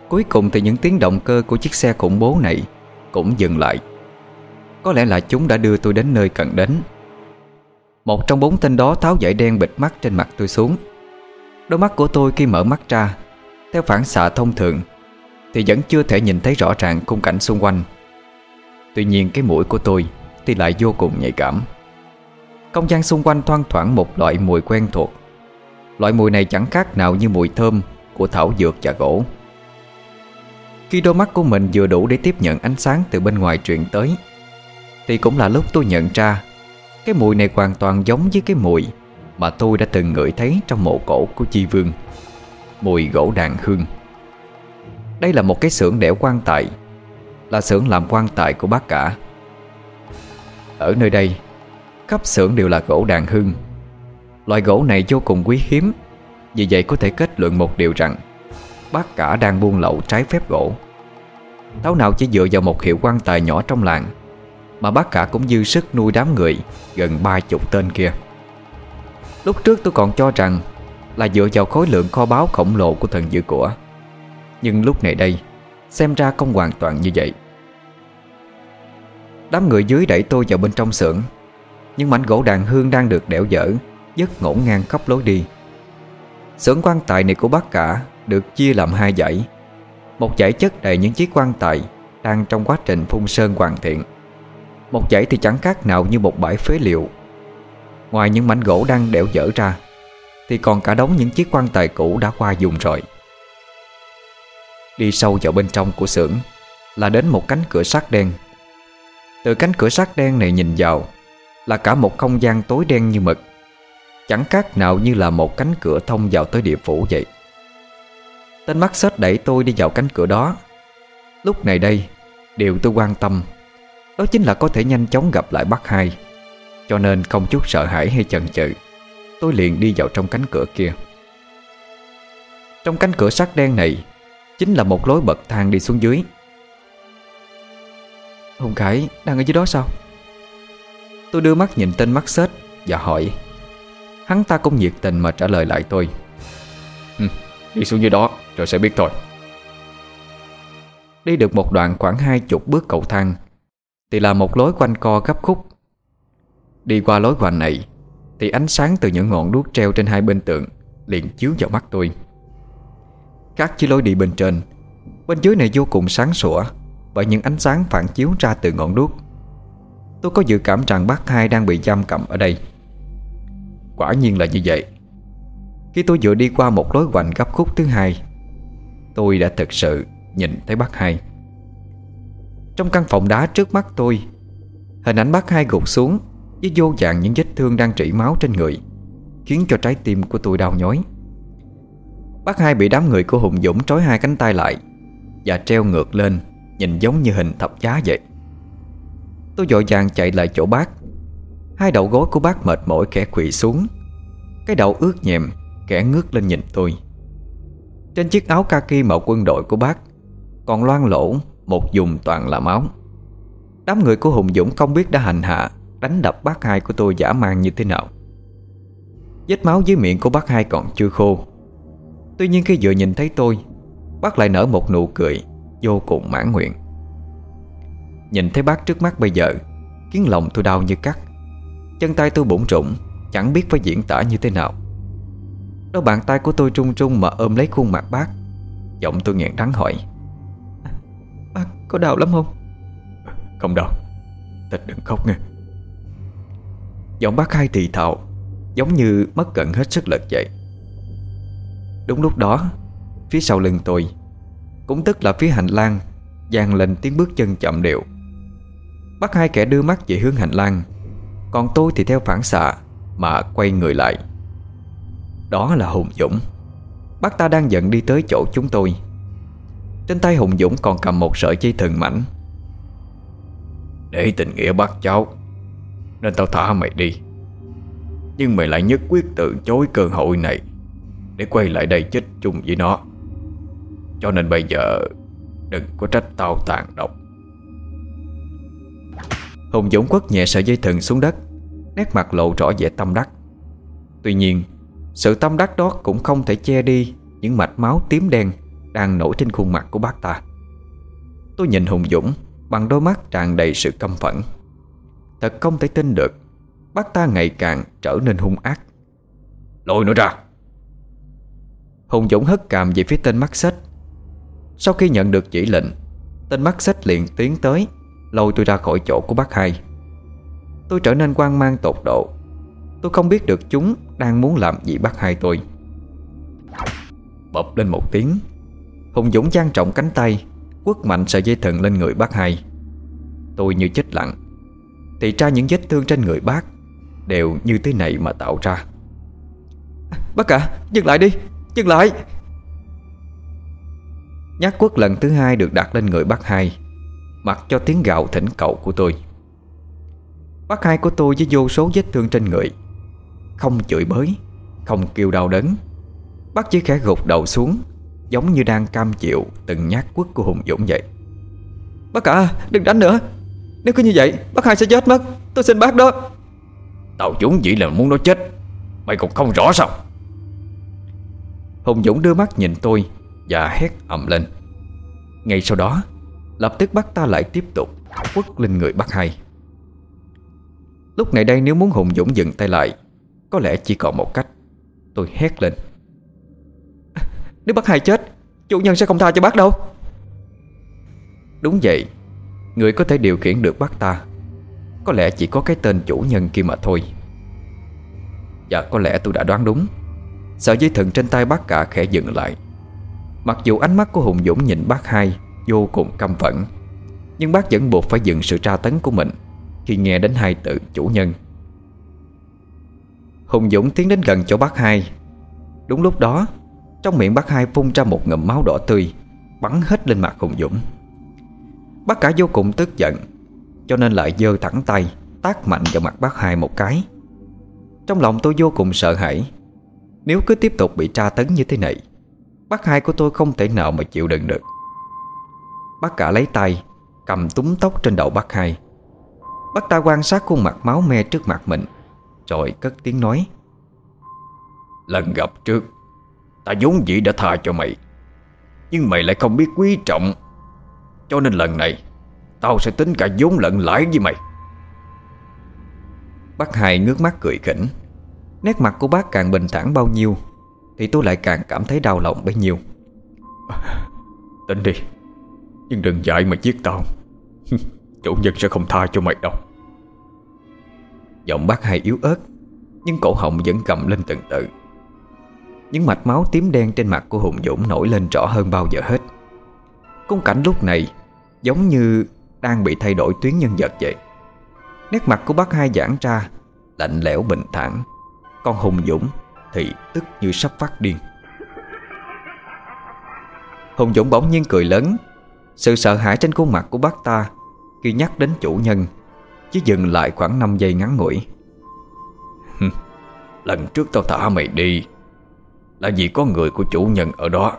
Cuối cùng thì những tiếng động cơ của chiếc xe khủng bố này Cũng dừng lại. Có lẽ là chúng đã đưa tôi đến nơi cần đến. Một trong bốn tên đó tháo dải đen bịt mắt trên mặt tôi xuống. Đôi mắt của tôi khi mở mắt ra, Theo phản xạ thông thường, Thì vẫn chưa thể nhìn thấy rõ ràng khung cảnh xung quanh. Tuy nhiên cái mũi của tôi Thì lại vô cùng nhạy cảm. Không gian xung quanh thoang thoảng một loại mùi quen thuộc. Loại mùi này chẳng khác nào như mùi thơm Của thảo dược và gỗ. Khi đôi mắt của mình vừa đủ để tiếp nhận ánh sáng từ bên ngoài truyền tới, Thì cũng là lúc tôi nhận ra cái mùi này hoàn toàn giống với cái mùi Mà tôi đã từng ngửi thấy trong mộ cổ của Chi Vương, Mùi gỗ đàn hương. Đây là một cái xưởng đẽo quan tài, Là xưởng làm quan tài của bác cả. Ở nơi đây, Khắp xưởng đều là gỗ đàn hương. Loại gỗ này vô cùng quý hiếm, Vì vậy có thể kết luận một điều rằng Bác cả đang buôn lậu trái phép gỗ. Tháo nào chỉ dựa vào một hiệu quan tài nhỏ trong làng mà bác cả cũng dư sức nuôi đám người Gần ba chục tên kia. Lúc trước tôi còn cho rằng Là dựa vào khối lượng kho báu khổng lồ của thần dữ của. Nhưng lúc này đây, Xem ra không hoàn toàn như vậy. Đám người dưới đẩy tôi vào bên trong xưởng, Nhưng mảnh gỗ đàn hương đang được đẽo dở Dứt ngổn ngang khắp lối đi. Xưởng quan tài này của bác cả Được chia làm hai dãy, Một dãy chất đầy những chiếc quan tài Đang trong quá trình phun sơn hoàn thiện. Một dãy thì chẳng khác nào như một bãi phế liệu. Ngoài những mảnh gỗ đang đẽo dở ra, Thì còn cả đống những chiếc quan tài cũ đã qua dùng rồi. Đi sâu vào bên trong của xưởng Là đến một cánh cửa sắt đen. Từ cánh cửa sắt đen này nhìn vào Là cả một không gian tối đen như mực, Chẳng khác nào như là một cánh cửa thông vào tới địa phủ vậy. Tên mắt xết đẩy tôi đi vào cánh cửa đó. Lúc này đây, Điều tôi quan tâm đó chính là có thể nhanh chóng gặp lại bác hai. Cho nên không chút sợ hãi hay chần chừ Tôi liền đi vào trong cánh cửa kia. Trong cánh cửa sắt đen này Chính là một lối bậc thang đi xuống dưới. Hùng Khải đang ở dưới đó sao? Tôi đưa mắt nhìn tên mắt xết Và hỏi. Hắn ta cũng nhiệt tình mà trả lời lại tôi. Ừ, Đi xuống dưới đó rồi sẽ biết thôi. Đi được một đoạn khoảng hai chục bước cầu thang thì là một lối quanh co gấp khúc. Đi qua lối quanh này, Thì ánh sáng từ những ngọn đuốc treo trên hai bên tượng Liền chiếu vào mắt tôi. Khác với lối đi bên trên, Bên dưới này vô cùng sáng sủa Bởi những ánh sáng phản chiếu ra từ ngọn đuốc. Tôi có dự cảm rằng bác hai đang bị giam cầm ở đây. Quả nhiên là như vậy. Khi tôi vừa đi qua một lối hoành gấp khúc thứ hai, Tôi đã thực sự nhìn thấy bác hai. Trong căn phòng đá trước mắt tôi, Hình ảnh bác hai gục xuống Với vô dạng những vết thương đang trĩ máu trên người, Khiến cho trái tim của tôi đau nhói. Bác hai bị đám người của Hùng Dũng trói hai cánh tay lại Và treo ngược lên, Nhìn giống như hình thập giá vậy. Tôi dội vàng chạy lại chỗ bác. Hai đầu gối của bác mệt mỏi kẻ quỵ xuống, Cái đầu ướt nhèm, Kẻ ngước lên nhìn tôi. Trên chiếc áo kaki màu quân đội của bác Còn loang lỗ một dùng toàn là máu. Đám người của Hùng Dũng không biết đã hành hạ, Đánh đập bác hai của tôi giả mang như thế nào. Vết máu dưới miệng của bác hai còn chưa khô. Tuy nhiên khi vừa nhìn thấy tôi, Bác lại nở một nụ cười Vô cùng mãn nguyện. Nhìn thấy bác trước mắt bây giờ, Khiến lòng tôi đau như cắt. Chân tay tôi bụng rụng Chẳng biết phải diễn tả như thế nào. Đôi bàn tay của tôi trung trung mà ôm lấy khuôn mặt bác, Giọng tôi nghẹn đắng hỏi có đau lắm không? Không đau Tịch đừng khóc nghe. Giọng bác hai thì thào, Giống như mất cận hết sức lực vậy. Đúng lúc đó, Phía sau lưng tôi, Cũng tức là phía hành lang giang lên tiếng bước chân chậm đều Bác hai kẻ đưa mắt về hướng hành lang, còn tôi thì theo phản xạ Mà quay người lại. Đó là Hùng Dũng. Bác ta đang giận đi tới chỗ chúng tôi. Trên tay Hùng Dũng còn cầm một sợi dây thừng mảnh. Để tình nghĩa bắt cháu, Nên tao thả mày đi. Nhưng mày lại nhất quyết từ chối cơ hội này Để quay lại đây chết chung với nó. Cho nên bây giờ Đừng có trách tao tàn độc. Hùng Dũng quất nhẹ sợi dây thừng xuống đất, Nét mặt lộ rõ vẻ tâm đắc. Tuy nhiên, Sự tâm đắc đó cũng không thể che đi Những mạch máu tím đen đang nổi trên khuôn mặt của bác ta. Tôi nhìn Hùng Dũng, Bằng đôi mắt tràn đầy sự căm phẫn. Thật không thể tin được, Bác ta ngày càng trở nên hung ác. Lôi nó ra! Hùng Dũng hất càm về phía tên mắt sách Sau khi nhận được chỉ lệnh, Tên mắt sách liền tiến tới, Lôi tôi ra khỏi chỗ của bác hai. Tôi trở nên quan mang tột độ. Tôi không biết được chúng đang muốn làm gì bác hai tôi. Bập lên một tiếng. Hùng Dũng trang trọng cánh tay Quất mạnh sợi dây thừng lên người bác hai. Tôi như chết lặng. Thì ra những vết thương trên người bác Đều như thế này mà tạo ra. Bác cả Dừng lại đi Dừng lại. Nhát quất lần thứ hai được đặt lên người bác hai Mặc cho tiếng gạo thỉnh cầu của tôi. Bác hai của tôi với vô số vết thương trên người Không chửi bới Không kêu đau đớn. Bác chỉ khẽ gục đầu xuống Giống như đang cam chịu từng nhát quất của Hùng Dũng vậy. Bác cả đừng đánh nữa. Nếu cứ như vậy bác hai sẽ chết mất. Tôi xin bác đó. Tao Dũng chỉ là muốn nó chết. Mày còn không rõ sao? Hùng Dũng đưa mắt nhìn tôi Và hét ầm lên. Ngay sau đó Lập tức bắt ta lại tiếp tục Quất lên người bác hai. Lúc này đây nếu muốn Hùng Dũng dừng tay lại Có lẽ chỉ còn một cách. Tôi hét lên nếu bác hai chết Chủ nhân sẽ không tha cho bác đâu. Đúng vậy. Người có thể điều khiển được bác ta. Có lẽ chỉ có cái tên chủ nhân kia mà thôi. Dạ, có lẽ tôi đã đoán đúng. Sợi dây thừng trên tay bác cả khẽ dừng lại. Mặc dù ánh mắt của Hùng Dũng nhìn bác hai Vô cùng căm phẫn Nhưng bác vẫn buộc phải dừng sự tra tấn của mình Khi nghe đến hai từ chủ nhân. Hùng Dũng tiến đến gần chỗ bác hai. Đúng lúc đó trong miệng bác hai phun ra một ngụm máu đỏ tươi, Bắn hết lên mặt Hùng Dũng. Bác cả vô cùng tức giận, Cho nên lại giơ thẳng tay, Tác mạnh vào mặt bác hai một cái. Trong lòng tôi vô cùng sợ hãi, Nếu cứ tiếp tục bị tra tấn như thế này, Bác hai của tôi không thể nào mà chịu đựng được. Bác cả lấy tay, Cầm túm tóc trên đầu bác hai. Bác ta quan sát khuôn mặt máu me trước mặt mình, Rồi cất tiếng nói. Lần gặp trước Ta vốn dĩ đã tha cho mày Nhưng mày lại không biết quý trọng. Cho nên lần này Tao sẽ tính cả vốn lẫn lãi với mày. Bác hai ngước mắt cười khỉnh. Nét mặt của bác càng bình thản bao nhiêu Thì tôi lại càng cảm thấy đau lòng bấy nhiêu. Tính đi Nhưng đừng dại mà giết tao. Chủ nhân sẽ không tha cho mày đâu. Giọng bác hai yếu ớt Nhưng cổ họng vẫn cầm lên từng tự những mạch máu tím đen trên mặt của Hùng Dũng nổi lên rõ hơn bao giờ hết. Cung cảnh lúc này Giống như đang bị thay đổi tuyến nhân vật vậy. Nét mặt của bác hai giãn ra, Lạnh lẽo bình thản. Còn Hùng Dũng thì tức như sắp phát điên. Hùng Dũng bỗng nhiên cười lớn. Sự sợ hãi trên khuôn mặt của bác ta Khi nhắc đến chủ nhân Chỉ dừng lại khoảng 5 giây ngắn ngủi. Lần trước tao thả mày đi là vì có người của chủ nhân ở đó.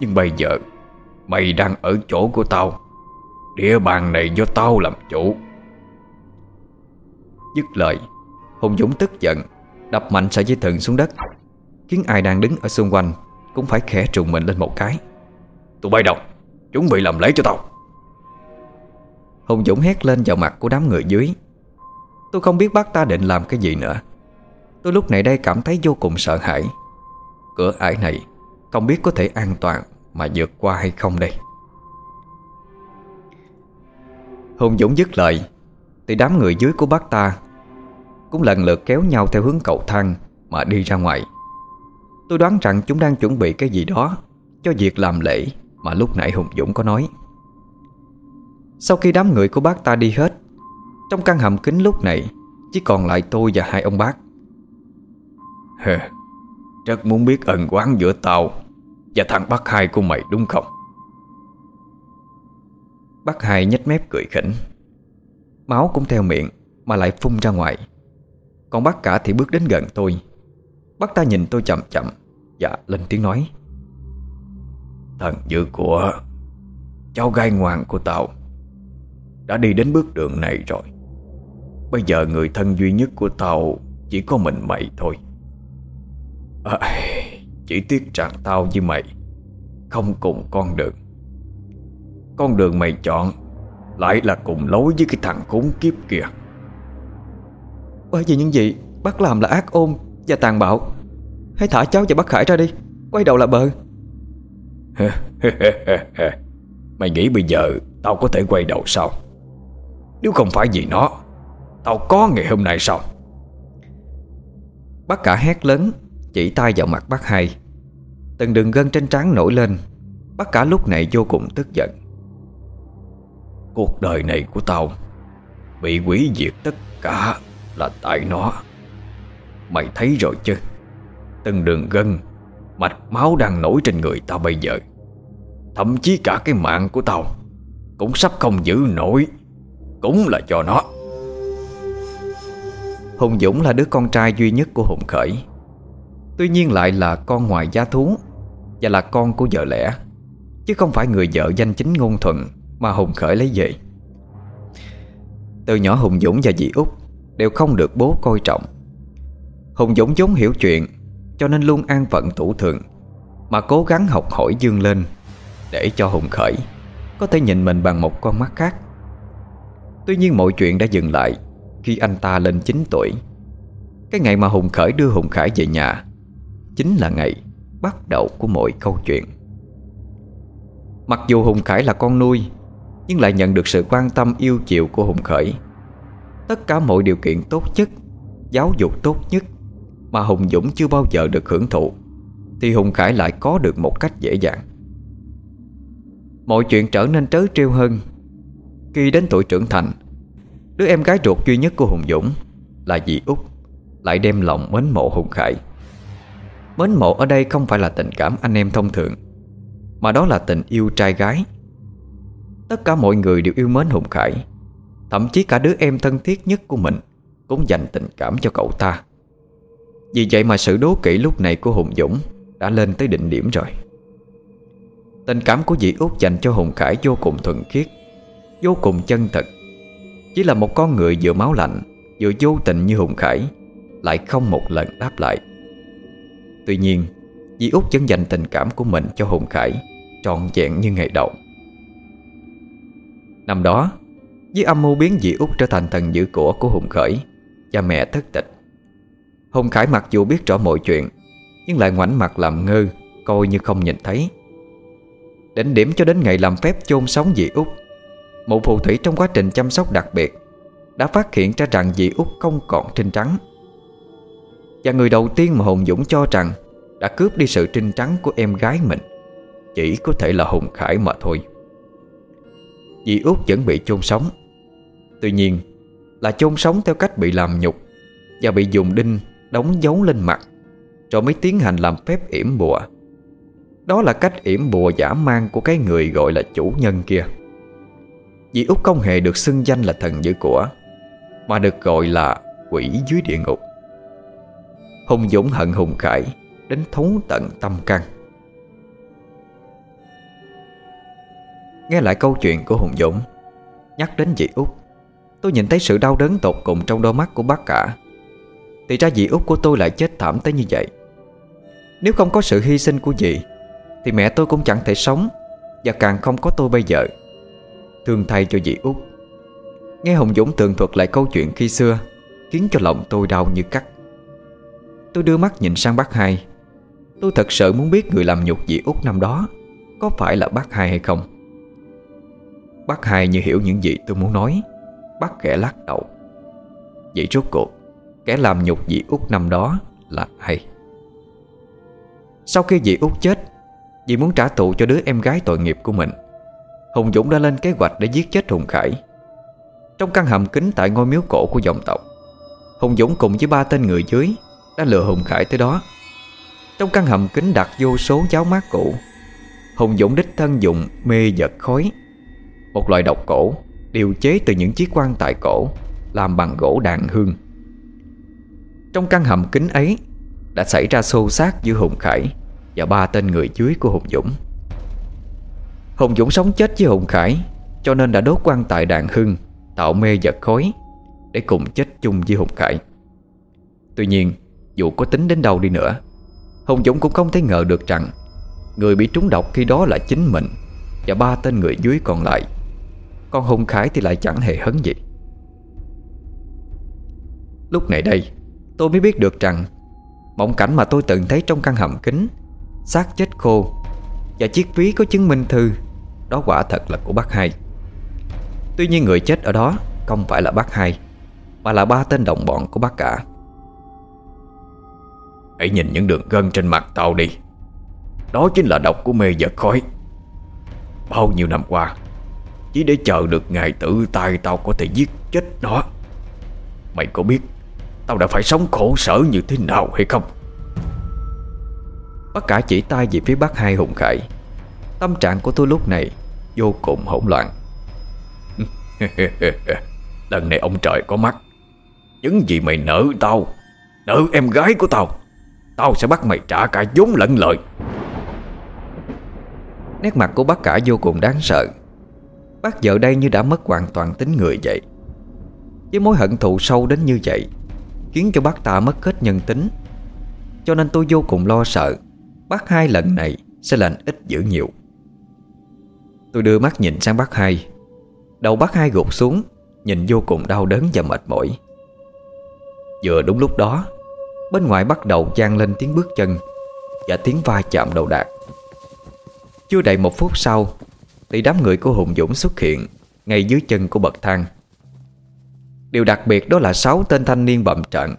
Nhưng bây giờ, Mày đang ở chỗ của tao. Địa bàn này do tao làm chủ. Dứt lời, Hùng Dũng tức giận, Đập mạnh sợi dây thừng xuống đất. Khiến ai đang đứng ở xung quanh Cũng phải khẽ trùng mình lên một cái. Tụi bay đâu? Chuẩn bị làm lễ cho tao. Hùng Dũng hét lên vào mặt của đám người dưới. Tôi không biết bác ta định làm cái gì nữa. Tôi lúc này đây cảm thấy vô cùng sợ hãi. Cửa ải này Không biết có thể an toàn Mà vượt qua hay không đây? Hùng Dũng dứt lời Thì đám người dưới của bác ta Cũng lần lượt kéo nhau theo hướng cầu thang Mà đi ra ngoài. Tôi đoán rằng chúng đang chuẩn bị cái gì đó Cho việc làm lễ Mà lúc nãy Hùng Dũng có nói. Sau khi đám người của bác ta đi hết Trong căn hầm kính lúc này Chỉ còn lại tôi và hai ông bác. Hề, rất muốn biết ẩn quán giữa tao Và thằng bác hai của mày, đúng không? Bác hai nhếch mép cười khỉnh. Máu cũng theo miệng Mà lại phun ra ngoài. Còn bác cả thì bước đến gần tôi. Bác ta nhìn tôi chậm chậm Và lên tiếng nói. Thần dữ của Cháu gai ngoan của tao Đã đi đến bước đường này rồi. Bây giờ người thân duy nhất của tao Chỉ có mình mày thôi à, Chỉ tiếc rằng tao với mày Không cùng con đường. Con đường mày chọn Lại là cùng lối với cái thằng khốn kiếp kìa Bởi vì những gì bác làm là ác ôn Và tàn bạo. Hãy thả cháu và bác Khải ra đi Quay đầu là bờ. Mày nghĩ bây giờ Tao có thể quay đầu sao? Nếu không phải vì nó Tao có ngày hôm nay sao? Bác cả hét lớn Chỉ tay vào mặt bác hai. Từng đường gân trên trán nổi lên Bác cả lúc này vô cùng tức giận. Cuộc đời này của tao Bị quỷ diệt tất cả Là tại nó. Mày thấy rồi chứ? Từng đường gân Mạch máu đang nổi trên người tao bây giờ. Thậm chí cả cái mạng của tao Cũng sắp không giữ nổi Cũng là cho nó. Hùng Dũng là đứa con trai duy nhất của Hùng Khởi Tuy nhiên lại là con ngoài gia thú Và là con của vợ lẽ, Chứ không phải người vợ danh chính ngôn thuận Mà Hùng Khởi lấy về. Từ nhỏ Hùng Dũng và dì Út Đều không được bố coi trọng. Hùng Dũng vốn hiểu chuyện, Cho nên luôn an phận thủ thường Mà cố gắng học hỏi dương lên Để cho Hùng Khởi Có thể nhìn mình bằng một con mắt khác. Tuy nhiên mọi chuyện đã dừng lại Khi anh ta lên 9 tuổi. Cái ngày mà Hùng Khởi đưa Hùng Khải về nhà Chính là ngày bắt đầu của mọi câu chuyện. Mặc dù Hùng Khải là con nuôi, Nhưng lại nhận được sự quan tâm yêu chiều của Hùng Khởi Tất cả mọi điều kiện tốt nhất, Giáo dục tốt nhất Mà Hùng Dũng chưa bao giờ được hưởng thụ, Thì Hùng Khải lại có được một cách dễ dàng. Mọi chuyện trở nên trớ trêu hơn Khi đến tuổi trưởng thành. Đứa em gái ruột duy nhất của Hùng Dũng Là dì Út, Lại đem lòng mến mộ Hùng Khải. Mến mộ ở đây không phải là tình cảm anh em thông thường, Mà đó là tình yêu trai gái. Tất cả mọi người đều yêu mến Hùng Khải, Thậm chí cả đứa em thân thiết nhất của mình Cũng dành tình cảm cho cậu ta. Vì vậy mà sự đố kỵ lúc này của Hùng Dũng Đã lên tới đỉnh điểm rồi. Tình cảm của dì Út dành cho Hùng Khải vô cùng thuần khiết, Vô cùng chân thật. Chỉ là một con người vừa máu lạnh, Vừa vô tình như Hùng Khải, Lại không một lần đáp lại. Tuy nhiên Dì Út vẫn dành tình cảm của mình cho Hùng Khải, Trọn vẹn như ngày đầu. Năm đó, Với âm mưu biến dì Út trở thành thần giữ của của Hùng Khởi Cha mẹ thất tịch. Hùng Khải mặc dù biết rõ mọi chuyện, Nhưng lại ngoảnh mặt làm ngơ, Coi như không nhìn thấy. Đỉnh điểm cho đến ngày làm phép chôn sống dì Út Một phù thủy trong quá trình chăm sóc đặc biệt Đã phát hiện ra rằng dì Út không còn trinh trắng. Và người đầu tiên mà Hùng Dũng cho rằng Đã cướp đi sự trinh trắng của em gái mình Chỉ có thể là Hùng Khải mà thôi. Dì Út vẫn bị chôn sống. Tuy nhiên, Là chôn sống theo cách bị làm nhục Và bị dùng đinh đóng dấu lên mặt, Rồi mới tiến hành làm phép yểm bùa. Đó là cách yểm bùa giả mang Của cái người gọi là chủ nhân kia. Dì Út không hề được xưng danh là thần dữ của, Mà được gọi là quỷ dưới địa ngục. Hùng Dũng hận Hùng Khải, Đến thấu tận tâm can. Nghe lại câu chuyện của Hùng Dũng, Nhắc đến dì Út, Tôi nhìn thấy sự đau đớn tột cùng trong đôi mắt của bác cả. Thì ra dì Út của tôi lại chết thảm tới như vậy. Nếu không có sự hy sinh của dì, Thì mẹ tôi cũng chẳng thể sống, Và càng không có tôi bây giờ. Thương thay cho dì Út. Nghe Hùng Dũng tường thuật lại câu chuyện khi xưa, Khiến cho lòng tôi đau như cắt. Tôi đưa mắt nhìn sang bác hai. Tôi thật sự muốn biết người làm nhục dị Út năm đó Có phải là bác hai hay không. Bác hai như hiểu những gì tôi muốn nói. Bác kẻ lắc đầu. Vậy rốt cuộc, Kẻ làm nhục dị Út năm đó là ai? Sau khi dị Út chết dị muốn trả thù cho đứa em gái tội nghiệp của mình. Hùng Dũng đã lên kế hoạch để giết chết Hùng Khải. Trong căn hầm kính tại ngôi miếu cổ của dòng tộc, Hùng Dũng cùng với ba tên người dưới đã lừa Hùng Khải tới đó. Trong căn hầm kính đặt vô số giáo mát cũ, Hùng Dũng đích thân dụng mê vật khói, Một loại độc cổ, Điều chế từ những chiếc quan tài cổ, Làm bằng gỗ đàn hương. Trong căn hầm kính ấy Đã xảy ra xô xát giữa Hùng Khải Và ba tên người dưới của Hùng Dũng. Hùng Dũng sống chết với Hùng Khải, Cho nên đã đốt quan tài đàn hưng Tạo mê vật khói Để cùng chết chung với Hùng Khải. Tuy nhiên dù có tính đến đâu đi nữa Hùng Dũng cũng không thể ngờ được rằng Người bị trúng độc khi đó là chính mình Và ba tên người dưới còn lại. Còn Hùng Khải thì lại chẳng hề hấn gì. Lúc này đây, Tôi mới biết được rằng Mộng cảnh mà tôi từng thấy trong căn hầm kính, xác chết khô Và chiếc ví có chứng minh thư, Đó quả thật là của bác hai. Tuy nhiên người chết ở đó Không phải là bác hai, Mà là ba tên đồng bọn của bác cả. Hãy nhìn những đường gân trên mặt tao đi. Đó chính là độc của mê vật khói. Bao nhiêu năm qua, Chỉ để chờ được ngày tự tay tao có thể giết chết nó. Mày có biết Tao đã phải sống khổ sở như thế nào hay không? Tất cả chỉ tay về phía bác hai hùng khải. Tâm trạng của tôi lúc này Vô cùng hỗn loạn. Lần này ông trời có mắt. Những gì mày nợ tao, Nợ em gái của tao. Tao sẽ bắt mày trả cả vốn lẫn lợi Nét mặt của bác cả vô cùng đáng sợ. Bác giờ đây như đã mất hoàn toàn tính người vậy. Với mối hận thù sâu đến như vậy, Khiến cho bác ta mất hết nhân tính. Cho nên tôi vô cùng lo sợ, Bác hai lần này sẽ lành ít dữ nhiều. Tôi đưa mắt nhìn sang bác hai. Đầu bác hai gục xuống, Nhìn vô cùng đau đớn và mệt mỏi. Vừa đúng lúc đó Bên ngoài bắt đầu chan lên tiếng bước chân Và tiếng va chạm đầu đạc Chưa đầy một phút sau, Thì đám người của Hùng Dũng xuất hiện Ngay dưới chân của bậc thang. Điều đặc biệt đó là sáu tên thanh niên bậm trận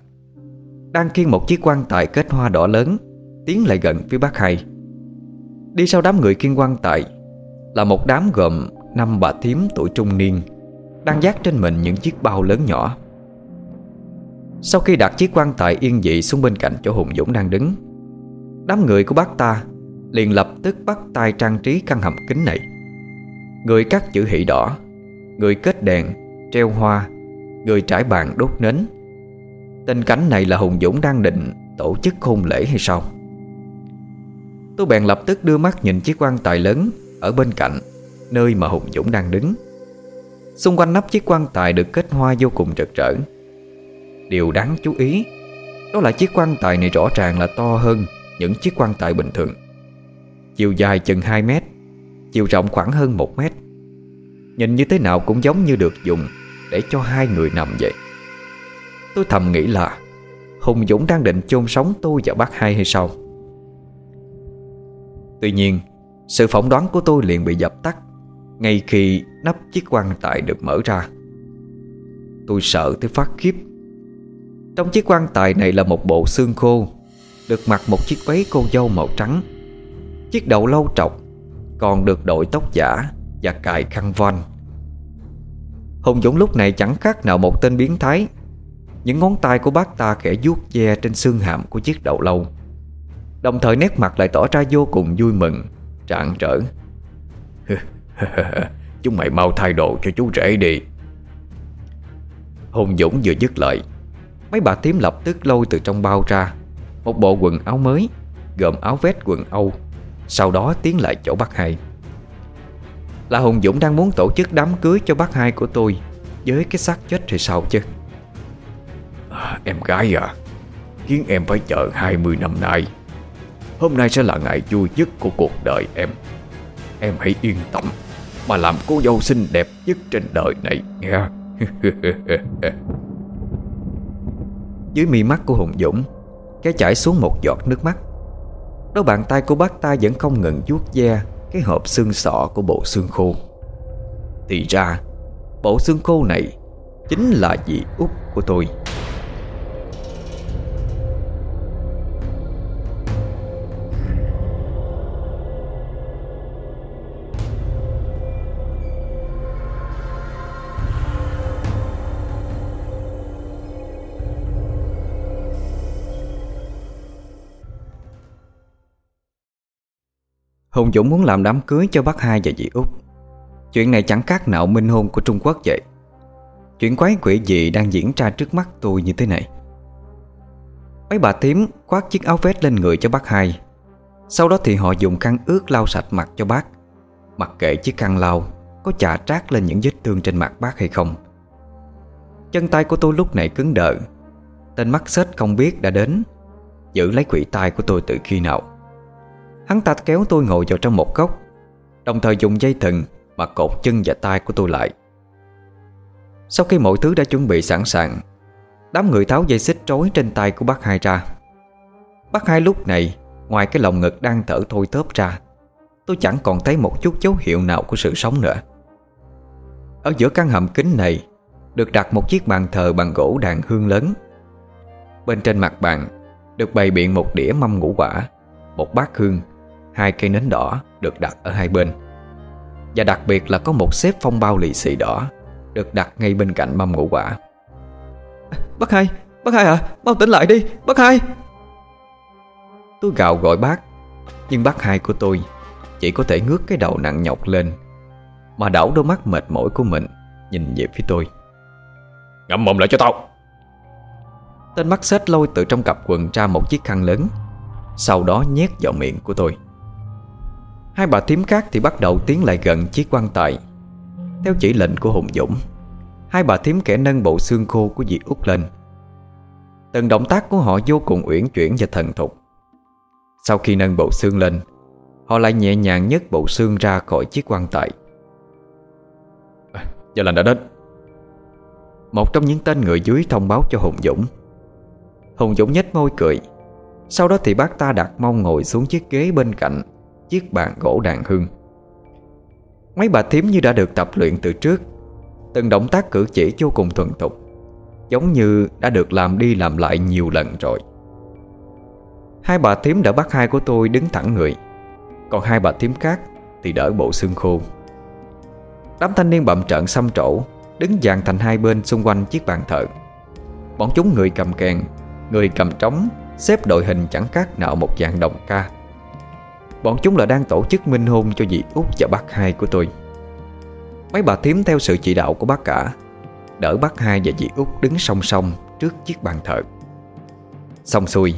Đang khiêng một chiếc quan tài kết hoa đỏ lớn, Tiến lại gần phía bác hai. Đi sau đám người khiêng quan tài Là một đám gồm năm bà thím tuổi trung niên Đang dắt trên mình những chiếc bao lớn nhỏ. Sau khi đặt chiếc quan tài yên dị xuống bên cạnh chỗ Hùng Dũng đang đứng Đám người của bác ta liền lập tức bắt tay trang trí căn hầm kính này. Người cắt chữ hỷ đỏ Người kết đèn, treo hoa Người trải bàn đốt nến. Tình cảnh này là Hùng Dũng đang định tổ chức hôn lễ hay sao? Tôi bèn lập tức đưa mắt nhìn chiếc quan tài lớn Ở bên cạnh Nơi mà Hùng Dũng đang đứng. Xung quanh nắp chiếc quan tài được kết hoa vô cùng rực rỡ. Điều đáng chú ý. Đó là chiếc quan tài này rõ ràng là to hơn Những chiếc quan tài bình thường. Chiều dài chừng 2 mét, Chiều rộng khoảng hơn 1 mét. Nhìn như thế nào cũng giống như được dùng Để cho hai người nằm vậy. Tôi thầm nghĩ là Hùng Dũng đang định chôn sống tôi và bác hai hay sao? Tuy nhiên, Sự phỏng đoán của tôi liền bị dập tắt Ngay khi nắp chiếc quan tài được mở ra. Tôi sợ tới phát khiếp. Trong chiếc quan tài này là một bộ xương khô, Được mặc một chiếc váy cô dâu màu trắng. Chiếc đầu lâu trọc, Còn được đội tóc giả Và cài khăn voan Hùng Dũng lúc này chẳng khác nào một tên biến thái. Những ngón tay của bác ta khẽ vuốt ve trên xương hàm của chiếc đầu lâu Đồng thời nét mặt lại tỏ ra vô cùng vui mừng Trạng trở Chúng mày mau thay đồ cho chú rể đi. Hùng Dũng vừa dứt lời Mấy bà tím lập tức lôi từ trong bao ra. Một bộ quần áo mới Gồm áo vest quần Âu. Sau đó tiến lại chỗ bác hai. Là Hùng Dũng đang muốn tổ chức đám cưới cho bác hai của tôi Với cái xác chết thì sao chứ? À, Em gái à Khiến em phải chờ 20 năm nay. Hôm nay sẽ là ngày vui nhất của cuộc đời em. Em hãy yên tâm Mà làm cô dâu xinh đẹp nhất trên đời này nha. Dưới mi mắt của Hùng Dũng, Cái chảy xuống một giọt nước mắt. Đôi bàn tay của bác ta vẫn không ngừng vuốt ve Cái hộp xương sọ của bộ xương khô. Thì ra, Bộ xương khô này Chính là dì út của tôi. Hùng Dũng muốn làm đám cưới cho bác hai và dì Út. Chuyện này chẳng khác nào minh hôn của Trung Quốc vậy. Chuyện quái quỷ gì đang diễn ra trước mắt tôi như thế này? Mấy bà tím khoác chiếc áo vest lên người cho bác hai. Sau đó thì họ dùng khăn ướt lau sạch mặt cho bác. Mặc kệ chiếc khăn lau, Có chà trát lên những vết thương trên mặt bác hay không. Chân tay của tôi lúc này cứng đờ. Tên mắt xếch không biết đã đến. Giữ lấy quỷ tay của tôi từ khi nào. Hắn ta kéo tôi ngồi vào trong một góc, Đồng thời dùng dây thừng Mà cột chân và tay của tôi lại. Sau khi mọi thứ đã chuẩn bị sẵn sàng, Đám người tháo dây xích trói trên tay của bác hai ra. Bác hai lúc này, Ngoài cái lồng ngực đang thở thôi tớp ra, Tôi chẳng còn thấy một chút dấu hiệu nào của sự sống nữa. Ở giữa căn hầm kính này, Được đặt một chiếc bàn thờ bằng gỗ đàn hương lớn. Bên trên mặt bàn, Được bày biện một đĩa mâm ngũ quả, Một bát hương. Hai cây nến đỏ được đặt ở hai bên. Và đặc biệt là có một xếp phong bao lì xì đỏ Được đặt ngay bên cạnh mâm ngũ quả. Bác hai, bác hai à Mau tỉnh lại đi, bác hai. Tôi gào gọi bác Nhưng bác hai của tôi Chỉ có thể ngước cái đầu nặng nhọc lên Mà đảo đôi mắt mệt mỏi của mình Nhìn về phía tôi. Ngậm mồm lại cho tao. Tên mắt xếp lôi từ trong cặp quần ra một chiếc khăn lớn Sau đó nhét vào miệng của tôi Hai bà tím khác thì bắt đầu tiến lại gần chiếc quan tài. Theo chỉ lệnh của Hùng Dũng Hai bà thím kẻ nâng bộ xương khô của dì út lên. Từng động tác của họ vô cùng uyển chuyển và thần thục. Sau khi nâng bộ xương lên Họ lại nhẹ nhàng nhấc bộ xương ra khỏi chiếc quan tài. À, Giờ lành đã đến. Một trong những tên người dưới thông báo cho Hùng Dũng. Hùng Dũng nhếch môi cười. Sau đó thì bác ta đặt mông ngồi xuống chiếc ghế bên cạnh. Chiếc bàn gỗ đàn hương. Mấy bà thím như đã được tập luyện từ trước, Từng động tác cử chỉ vô cùng thuần thục, Giống như đã được làm đi làm lại nhiều lần rồi. Hai bà thím đỡ bắt hai của tôi đứng thẳng người, Còn hai bà thím khác Thì đỡ bộ xương khô. Đám thanh niên bậm trợn xăm trổ, Đứng dàn thành hai bên xung quanh chiếc bàn thờ. Bọn chúng người cầm kèn, Người cầm trống, Xếp đội hình chẳng khác nào một dạng đồng ca. Bọn chúng là đang tổ chức minh hôn cho dì út và bác hai của tôi. Mấy bà thím theo sự chỉ đạo của bác cả, Đỡ bác hai và dì út đứng song song Trước chiếc bàn thờ. Xong xuôi,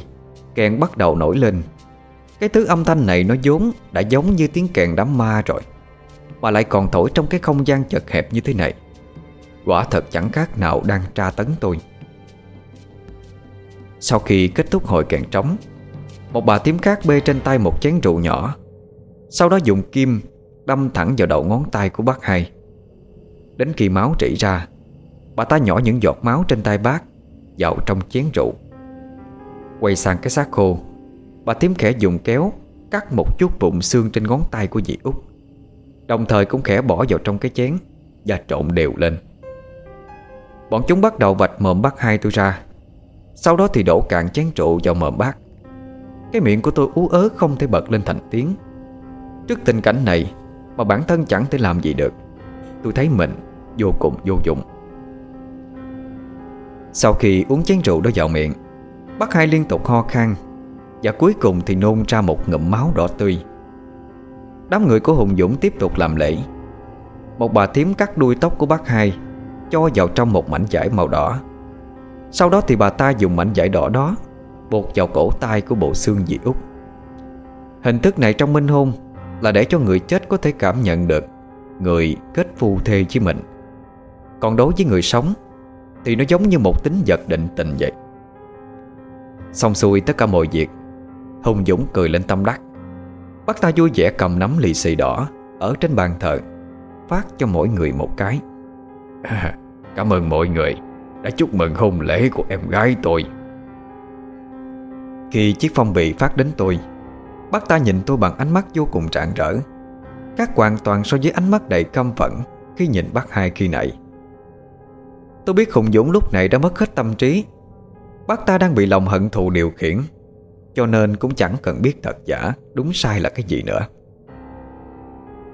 Kèn bắt đầu nổi lên. Cái thứ âm thanh này nó vốn Đã giống như tiếng kèn đám ma rồi, Mà lại còn thổi trong cái không gian chật hẹp như thế này. Quả thật chẳng khác nào đang tra tấn tôi. Sau khi kết thúc hội kèn trống một bà tím khác bê trên tay một chén rượu nhỏ. Sau đó dùng kim Đâm thẳng vào đầu ngón tay của bác hai. Đến khi máu rỉ ra, Bà ta nhỏ những giọt máu trên tay bác Vào trong chén rượu. Quay sang cái xác khô, Bà tím khẽ dùng kéo Cắt một chút bụng xương trên ngón tay của dì út. Đồng thời cũng khẽ bỏ vào trong cái chén Và trộn đều lên. Bọn chúng bắt đầu vạch mồm bác hai tôi ra. Sau đó thì đổ cạn chén rượu vào mồm bác. Cái miệng của tôi ú ớ không thể bật lên thành tiếng. Trước tình cảnh này, Mà bản thân chẳng thể làm gì được, Tôi thấy mình vô cùng vô dụng. Sau khi uống chén rượu đó vào miệng, Bác hai liên tục ho khan, Và cuối cùng thì nôn ra một ngụm máu đỏ tươi. Đám người của Hùng Dũng tiếp tục làm lễ. Một bà thím cắt đuôi tóc của bác hai, Cho vào trong một mảnh vải màu đỏ. Sau đó thì bà ta dùng mảnh vải đỏ đó Buộc vào cổ tay của bộ xương dị út Hình thức này trong minh hôn Là để cho người chết có thể cảm nhận được Người kết phu thê với mình. Còn đối với người sống Thì nó giống như một tính vật định tình vậy. Xong xuôi tất cả mọi việc Hùng Dũng cười lên tâm đắc Bắt ta vui vẻ cầm nắm lì xì đỏ Ở trên bàn thờ Phát cho mỗi người một cái. À, Cảm ơn mọi người Đã chúc mừng hôn lễ của em gái tôi. Khi chiếc phong bì phát đến tôi Bác ta nhìn tôi bằng ánh mắt vô cùng rạng rỡ. Khác hoàn toàn so với ánh mắt đầy căm phẫn Khi nhìn bác hai khi nãy Tôi biết Hùng Dũng lúc này đã mất hết tâm trí. Bác ta đang bị lòng hận thù điều khiển Cho nên cũng chẳng cần biết thật giả Đúng sai là cái gì nữa.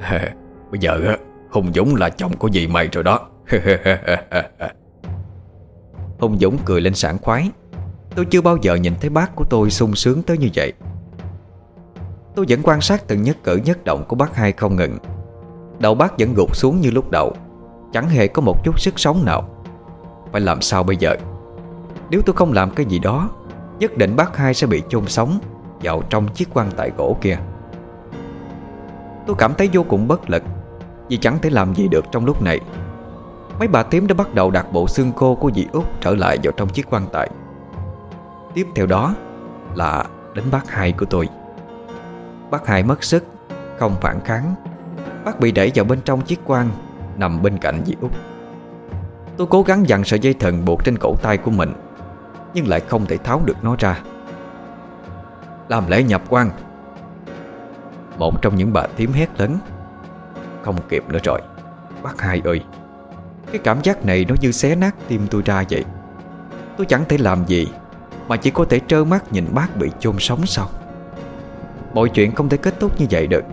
Bây giờ Hùng Dũng là chồng của dì mày rồi đó. Hùng Dũng cười lên sảng khoái Tôi chưa bao giờ nhìn thấy bác của tôi sung sướng tới như vậy. Tôi vẫn quan sát từng nhất cử nhất động của bác hai không ngừng. Đầu bác vẫn gục xuống như lúc đầu, Chẳng hề có một chút sức sống nào. Phải làm sao bây giờ? Nếu tôi không làm cái gì đó, Nhất định bác hai sẽ bị chôn sống Vào trong chiếc quan tài gỗ kia. Tôi cảm thấy vô cùng bất lực, Vì chẳng thể làm gì được trong lúc này. Mấy bà tím đã bắt đầu đặt bộ xương khô của dì Út trở lại vào trong chiếc quan tài. Tiếp theo đó là đến bác hai của tôi. Bác hai mất sức, Không phản kháng. Bác bị đẩy vào bên trong chiếc quan Nằm bên cạnh dì Út. Tôi cố gắng dặn sợi dây thần buộc trên cổ tay của mình, Nhưng lại không thể tháo được nó ra. Làm lễ nhập quan Một trong những bà tím hét lớn. Không kịp nữa rồi, Bác hai ơi. Cái cảm giác này nó như xé nát tim tôi ra vậy. Tôi chẳng thể làm gì. Mà chỉ có thể trơ mắt nhìn bác bị chôn sống sao? Mọi chuyện không thể kết thúc như vậy được.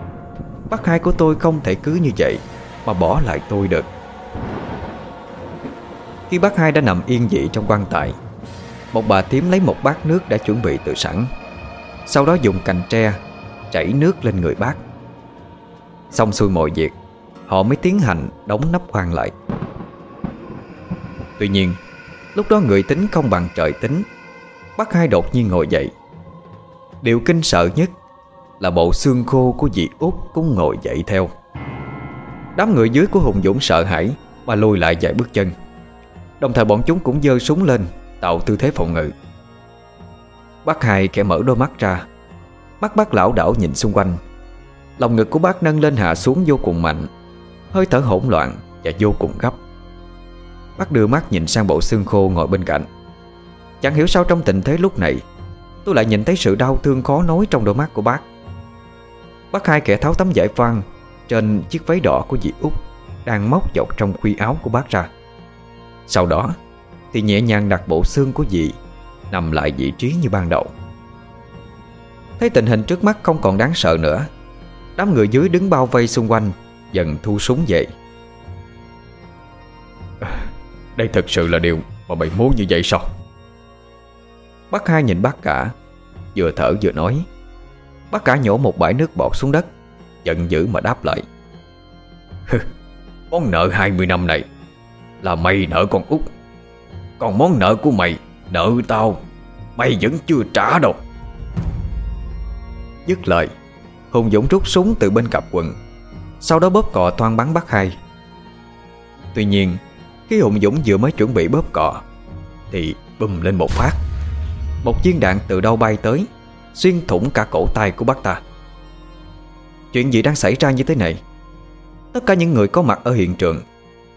Bác hai của tôi không thể cứ như vậy Mà bỏ lại tôi được. Khi bác hai đã nằm yên dị trong quan tài, Một bà tím lấy một bát nước đã chuẩn bị từ sẵn. Sau đó dùng cành tre Chảy nước lên người bác. Xong xuôi mọi việc, Họ mới tiến hành đóng nắp khoan lại. Tuy nhiên, Lúc đó người tính không bằng trời tính Bác hai đột nhiên ngồi dậy. Điều kinh sợ nhất Là bộ xương khô của dì út cũng ngồi dậy theo. Đám người dưới của Hùng Dũng sợ hãi Mà lùi lại vài bước chân. Đồng thời bọn chúng cũng dơ súng lên, Tạo tư thế phòng ngự. Bác hai kẻ mở đôi mắt ra. Mắt bác lão đảo nhìn xung quanh. Lòng ngực của bác nâng lên hạ xuống vô cùng mạnh. Hơi thở hỗn loạn và vô cùng gấp. Bác đưa mắt nhìn sang bộ xương khô ngồi bên cạnh. Chẳng hiểu sao trong tình thế lúc này, Tôi lại nhìn thấy sự đau thương khó nói trong đôi mắt của bác. Bác hai kẻ tháo tấm giải phan Trên chiếc váy đỏ của dì Út Đang móc dọc trong khuy áo của bác ra. Sau đó, Thì nhẹ nhàng đặt bộ xương của dì Nằm lại vị trí như ban đầu. Thấy tình hình trước mắt không còn đáng sợ nữa, Đám người dưới đứng bao vây xung quanh Dần thu súng dậy Đây thật sự là điều mà mày muốn như vậy sao? Bác hai nhìn bác cả, Vừa thở vừa nói. Bác cả nhổ một bãi nước bọt xuống đất, Giận dữ mà đáp lại. Món nợ 20 năm này Là mày nợ con út. Còn món nợ của mày, Nợ tao, Mày vẫn chưa trả đâu. Dứt lời, Hùng Dũng rút súng từ bên cặp quần, Sau đó bóp cò toan bắn bác hai. Tuy nhiên, Khi Hùng Dũng vừa mới chuẩn bị bóp cò, Thì bùm lên một phát. Một viên đạn từ đâu bay tới Xuyên thủng cả cổ tay của bác ta. Chuyện gì đang xảy ra như thế này? Tất cả những người có mặt ở hiện trường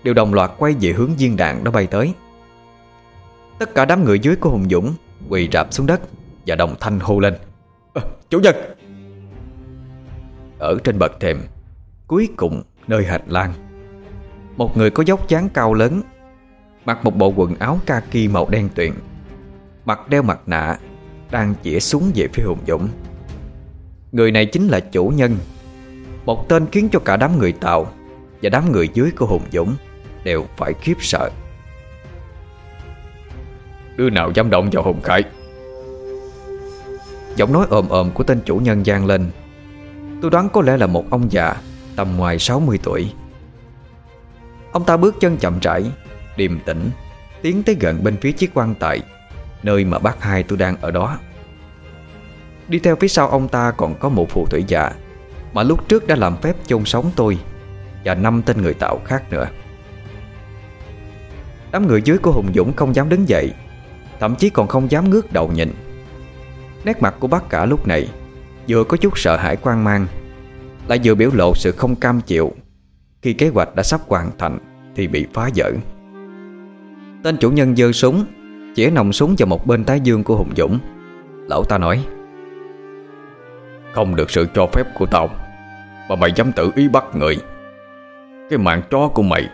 Đều đồng loạt quay về hướng viên đạn đó bay tới. Tất cả đám người dưới của Hùng Dũng Quỳ rạp xuống đất Và đồng thanh hô lên. À, Chủ nhật Ở trên bậc thềm Cuối cùng nơi hành lang Một người có dốc dáng cao lớn Mặc một bộ quần áo kaki màu đen tuyền Mặt đeo mặt nạ Đang chĩa súng về phía Hùng Dũng. Người này chính là chủ nhân Một tên khiến cho cả đám người Tàu Và đám người dưới của Hùng Dũng Đều phải khiếp sợ. Đứa nào dám động vào Hùng Khải? Giọng nói ồm ồm của tên chủ nhân gian lên. Tôi đoán có lẽ là một ông già Tầm ngoài 60 tuổi. Ông ta bước chân chậm rãi Điềm tĩnh Tiến tới gần bên phía chiếc quan tài Nơi mà bác hai tôi đang ở đó. Đi theo phía sau ông ta còn có một phù thủy già, Mà lúc trước đã làm phép chôn sống tôi Và năm tên người tạo khác nữa. Đám người dưới của Hùng Dũng không dám đứng dậy, Thậm chí còn không dám ngước đầu nhìn. Nét mặt của bác cả lúc này Vừa có chút sợ hãi quan mang, Lại vừa biểu lộ sự không cam chịu. Khi kế hoạch đã sắp hoàn thành Thì bị phá vỡ. Tên chủ nhân dơ súng Chỉa nòng súng vào một bên tái dương của Hùng Dũng. Lão ta nói, Không được sự cho phép của tao, Mà mày dám tự ý bắt người. Cái mạng chó của mày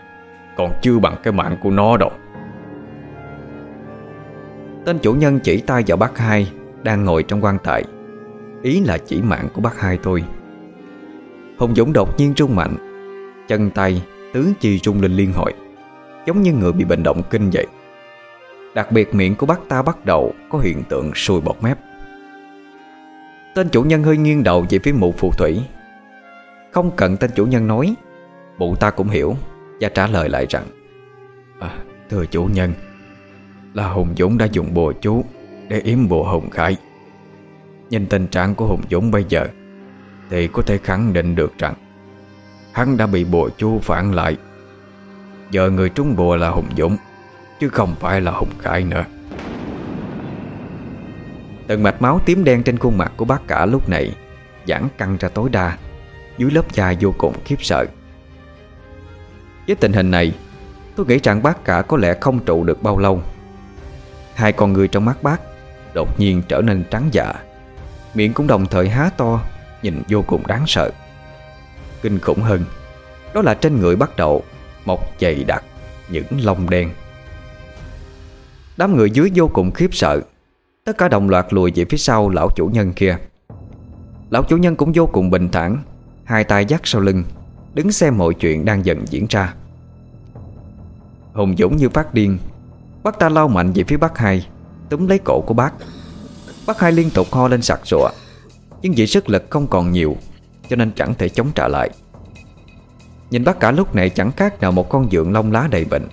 Còn chưa bằng cái mạng của nó đâu. Tên chủ nhân chỉ tay vào bác hai Đang ngồi trong quan tài. Ý là chỉ mạng của bác hai thôi. Hùng Dũng đột nhiên rung mạnh, Chân tay tứ chi rung lên liên hồi, Giống như người bị bệnh động kinh vậy. Đặc biệt miệng của bác ta bắt đầu Có hiện tượng sùi bọt mép. Tên chủ nhân hơi nghiêng đầu về phía mụ phù thủy. Không cần tên chủ nhân nói Mụ ta cũng hiểu Và trả lời lại rằng à, Thưa chủ nhân Là Hùng Dũng đã dùng bùa chú Để yếm bùa Hùng Khải. Nhìn tình trạng của Hùng Dũng bây giờ Thì có thể khẳng định được rằng Hắn đã bị bùa chú phản lại. Giờ người trúng bùa là Hùng Dũng. Chứ không phải là Hùng Khải nữa. Từng mạch máu tím đen trên khuôn mặt của bác cả lúc này Giãn căng ra tối đa, Dưới lớp da vô cùng khiếp sợ. Với tình hình này, Tôi nghĩ rằng bác cả có lẽ không trụ được bao lâu. Hai con người trong mắt bác Đột nhiên trở nên trắng dạ Miệng cũng đồng thời há to, Nhìn vô cùng đáng sợ. Kinh khủng hơn, Đó là trên người bắt đầu Mọc dày đặc những lông đen. Đám người dưới vô cùng khiếp sợ. Tất cả đồng loạt lùi về phía sau lão chủ nhân kia. Lão chủ nhân cũng vô cùng bình thản, Hai tay dắt sau lưng, Đứng xem mọi chuyện đang dần diễn ra. Hùng Dũng như phát điên Bác ta lao mạnh về phía bác hai, Túm lấy cổ của bác. Bác hai liên tục ho lên sặc sụa, Nhưng vì sức lực không còn nhiều, Cho nên chẳng thể chống trả lại. Nhìn bác cả lúc này chẳng khác nào một con dượng lông lá đầy bệnh,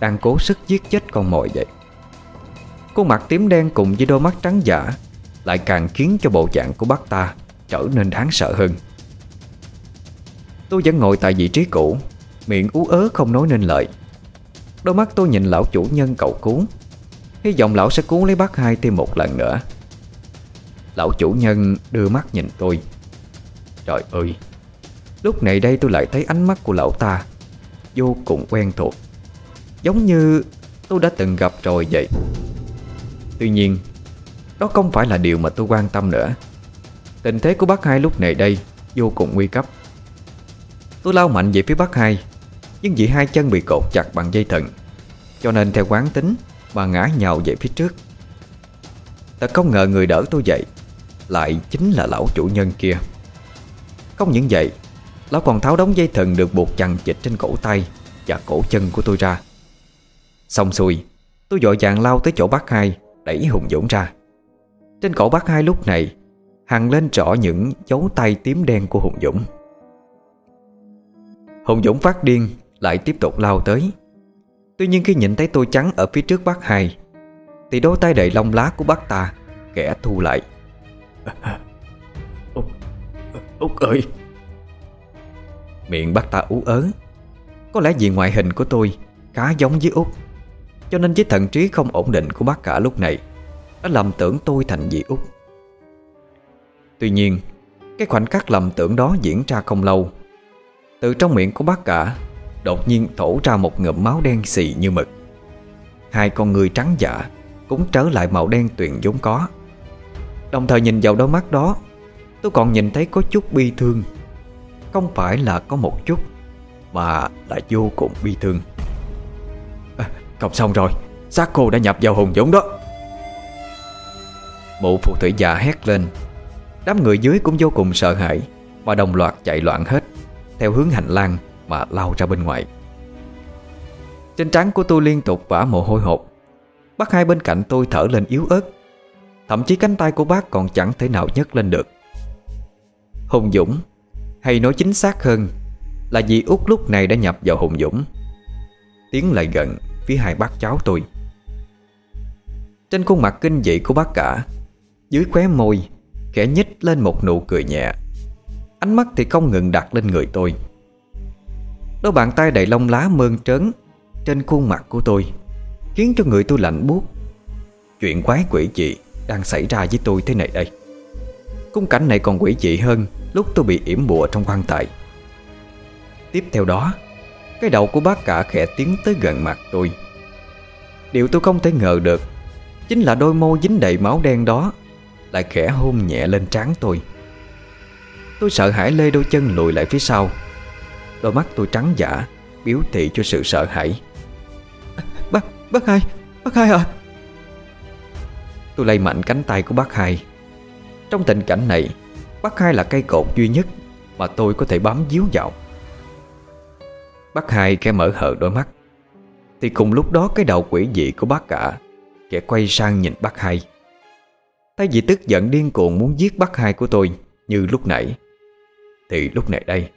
Đang cố sức giết chết con mồi vậy. Khuôn mặt tím đen cùng với đôi mắt trắng giả Lại càng khiến cho bộ dạng của bác ta Trở nên đáng sợ hơn. Tôi vẫn ngồi tại vị trí cũ, Miệng ú ớ không nói nên lời. Đôi mắt tôi nhìn lão chủ nhân cậu cứu, Hy vọng lão sẽ cứu lấy bác hai thêm một lần nữa. Lão chủ nhân đưa mắt nhìn tôi. Trời ơi, Lúc này đây tôi lại thấy ánh mắt của lão ta Vô cùng quen thuộc, Giống như tôi đã từng gặp rồi vậy. Tuy nhiên, Đó không phải là điều mà tôi quan tâm nữa. Tình thế của bác hai lúc này đây Vô cùng nguy cấp. Tôi lao mạnh về phía bác hai, Nhưng vì hai chân bị cột chặt bằng dây thừng, Cho nên theo quán tính bà ngã nhào về phía trước. Thật không ngờ người đỡ tôi dậy Lại chính là lão chủ nhân kia. Không những vậy, Lão còn tháo đóng dây thừng được buộc chằng chịch trên cổ tay Và cổ chân của tôi ra. Xong xuôi, Tôi dội vàng lao tới chỗ bác hai Đẩy Hùng Dũng ra. Trên cổ bác hai lúc này Hằng lên rõ những dấu tay tím đen của Hùng Dũng. Hùng Dũng phát điên Lại tiếp tục lao tới. Tuy nhiên khi nhìn thấy tôi trắng ở phía trước bác hai Thì đôi tay đầy lông lá của bác ta Kẻ thu lại. Út Út ơi! Miệng bác ta ú ớ. Có lẽ vì ngoại hình của tôi Khá giống với Út cho nên với thần trí không ổn định của bác cả lúc này Đã lầm tưởng tôi thành dị Út Tuy nhiên, Cái khoảnh khắc lầm tưởng đó diễn ra không lâu. Từ trong miệng của bác cả, Đột nhiên thổ ra một ngụm máu đen xì như mực. Hai con người trắng giả Cũng trở lại màu đen tuyền vốn có. Đồng thời nhìn vào đôi mắt đó, Tôi còn nhìn thấy có chút bi thương. Không phải là có một chút, Mà là vô cùng bi thương. Không xong rồi, Xác cô đã nhập vào hùng dũng đó. Mụ phụ thủy già hét lên. Đám người dưới cũng vô cùng sợ hãi, Mà đồng loạt chạy loạn hết, Theo hướng hành lang mà lao ra bên ngoài. Trên trán của tôi liên tục vã mồ hôi hột. Bác hai bên cạnh tôi thở lên yếu ớt. Thậm chí cánh tay của bác còn chẳng thể nào nhấc lên được. Hùng Dũng, Hay nói chính xác hơn, Là vì út lúc này đã nhập vào Hùng Dũng. Tiến lại gần. Phía hai bác cháu tôi. Trên khuôn mặt kinh dị của bác cả, Dưới khóe môi, Khẽ nhích lên một nụ cười nhẹ. Ánh mắt thì không ngừng đặt lên người tôi. Đôi bàn tay đầy lông lá mơn trớn Trên khuôn mặt của tôi Khiến cho người tôi lạnh buốt. Chuyện quái quỷ dị Đang xảy ra với tôi thế này đây? Cung cảnh này còn quỷ dị hơn Lúc tôi bị yểm bùa trong quan tài. Tiếp theo đó cái đầu của bác cả khẽ tiến tới gần mặt tôi. Điều tôi không thể ngờ được Chính là đôi môi dính đầy máu đen đó Lại khẽ hôn nhẹ lên trán tôi. Tôi sợ hãi lê đôi chân lùi lại phía sau. Đôi mắt tôi trắng giả Biểu thị cho sự sợ hãi. Bác, bác hai, bác hai à Tôi lay mạnh cánh tay của bác hai. Trong tình cảnh này Bác hai là cây cột duy nhất Mà tôi có thể bám díu vào Bác hai khẽ mở hờ đôi mắt. Thì cùng lúc đó cái đầu quỷ dị của bác cả Kẻ quay sang nhìn bác hai. Thấy vì tức giận điên cuồng muốn giết bác hai của tôi Như lúc nãy. Thì lúc này đây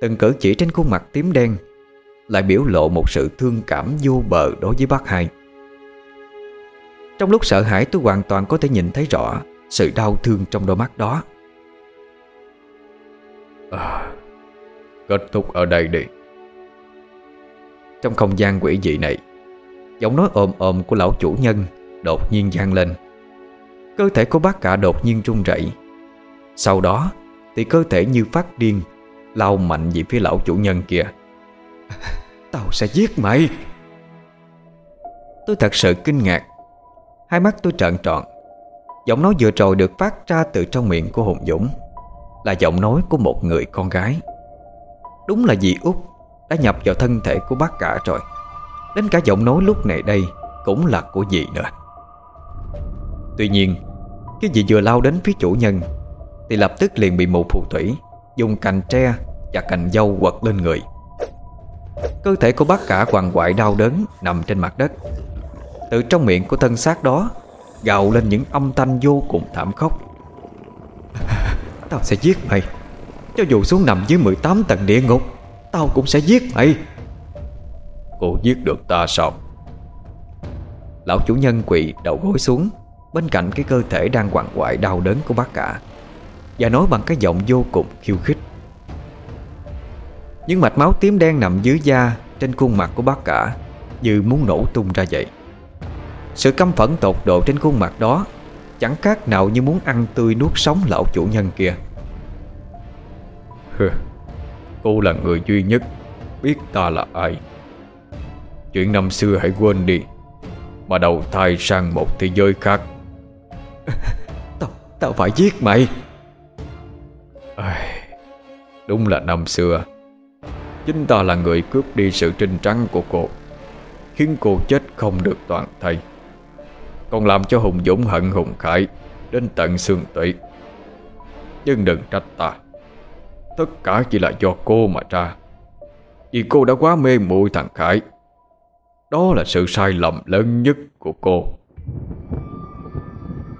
Từng cử chỉ trên khuôn mặt tím đen Lại biểu lộ một sự thương cảm vô bờ đối với bác hai. Trong lúc sợ hãi tôi hoàn toàn có thể nhìn thấy rõ Sự đau thương trong đôi mắt đó. À, Kết thúc ở đây đi. Trong không gian quỷ dị này. Giọng nói ồm ồm của lão chủ nhân Đột nhiên vang lên. Cơ thể của bác cả đột nhiên run rẩy. Sau đó, Thì cơ thể như phát điên, Lao mạnh về phía lão chủ nhân kia. Tao sẽ giết mày. Tôi thật sự kinh ngạc. Hai mắt tôi trợn tròn. Giọng nói vừa rồi được phát ra từ trong miệng của Hùng Dũng, Là giọng nói của một người con gái. Đúng là dì út. Đã nhập vào thân thể của bác cả rồi. Đến cả giọng nói lúc này đây Cũng là của dì nữa. Tuy nhiên, Cái dì vừa lao đến phía chủ nhân Thì lập tức liền bị mụ phù thủy Dùng cành tre và cành dâu quật lên người. Cơ thể của bác cả quằn quại đau đớn Nằm trên mặt đất. Từ trong miệng của thân xác đó Gào lên những âm thanh vô cùng thảm khốc. Tao sẽ giết mày, Cho dù xuống nằm dưới 18 tầng địa ngục Tao cũng sẽ giết mày. Cô giết được ta sao? Lão chủ nhân quỳ đầu gối xuống, Bên cạnh cái cơ thể đang quằn quại đau đớn của bác cả, Và nói bằng cái giọng vô cùng khiêu khích. Những mạch máu tím đen nằm dưới da, Trên khuôn mặt của bác cả, Như muốn nổ tung ra vậy. Sự căm phẫn tột độ trên khuôn mặt đó, Chẳng khác nào như muốn ăn tươi nuốt sống lão chủ nhân kia. Cô là người duy nhất Biết ta là ai. Chuyện năm xưa hãy quên đi Mà đầu thai sang một thế giới khác. Tao, tao phải giết mày. À, Đúng là năm xưa. Chính ta là người cướp đi sự trinh trắng của cô Khiến cô chết không được toàn thây. Còn làm cho Hùng Dũng hận Hùng Khải Đến tận xương tủy. Nhưng đừng trách ta Tất cả chỉ là do cô mà ra. Vì cô đã quá mê muội thằng Khải. Đó là sự sai lầm lớn nhất của cô.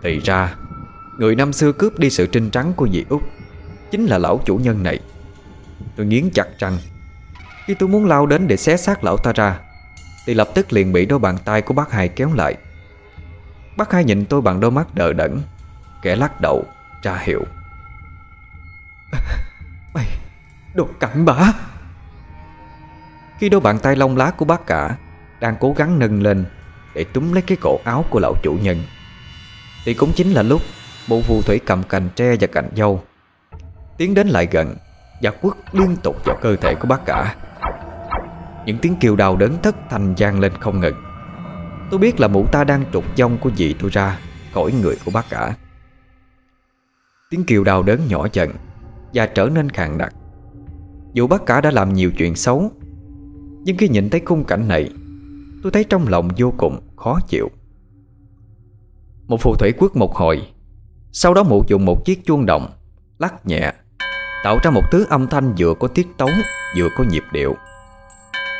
Thì ra, Người năm xưa cướp đi sự trinh trắng của dì Út Chính là lão chủ nhân này. Tôi nghiến chặt răng. Khi tôi muốn lao đến để xé xác lão ta ra, Thì lập tức liền bị đôi bàn tay của bác hai kéo lại. Bác hai nhìn tôi bằng đôi mắt đờ đẫn, Kẻ lắc đầu, tra hiệu Mày, Đồ cặn bã. Khi đôi bàn tay lông lá của bác cả Đang cố gắng nâng lên Để túm lấy cái cổ áo của lão chủ nhân, Thì cũng chính là lúc Bộ phù thủy cầm cành tre và cành dâu Tiến đến lại gần Và quất liên tục vào cơ thể của bác cả. Những tiếng kêu đau đớn thất thành gian lên không ngừng. Tôi biết là mụ ta đang trục dông của dì tôi ra Khỏi người của bác cả. Tiếng kêu đau đớn nhỏ dần và trở nên khàn đặc. Dù bác cả đã làm nhiều chuyện xấu, Nhưng khi nhìn thấy khung cảnh này, Tôi thấy trong lòng vô cùng khó chịu. Một phù thủy quất một hồi, Sau đó mụ dùng một chiếc chuông đồng Lắc nhẹ, Tạo ra một thứ âm thanh vừa có tiết tấu, Vừa có nhịp điệu.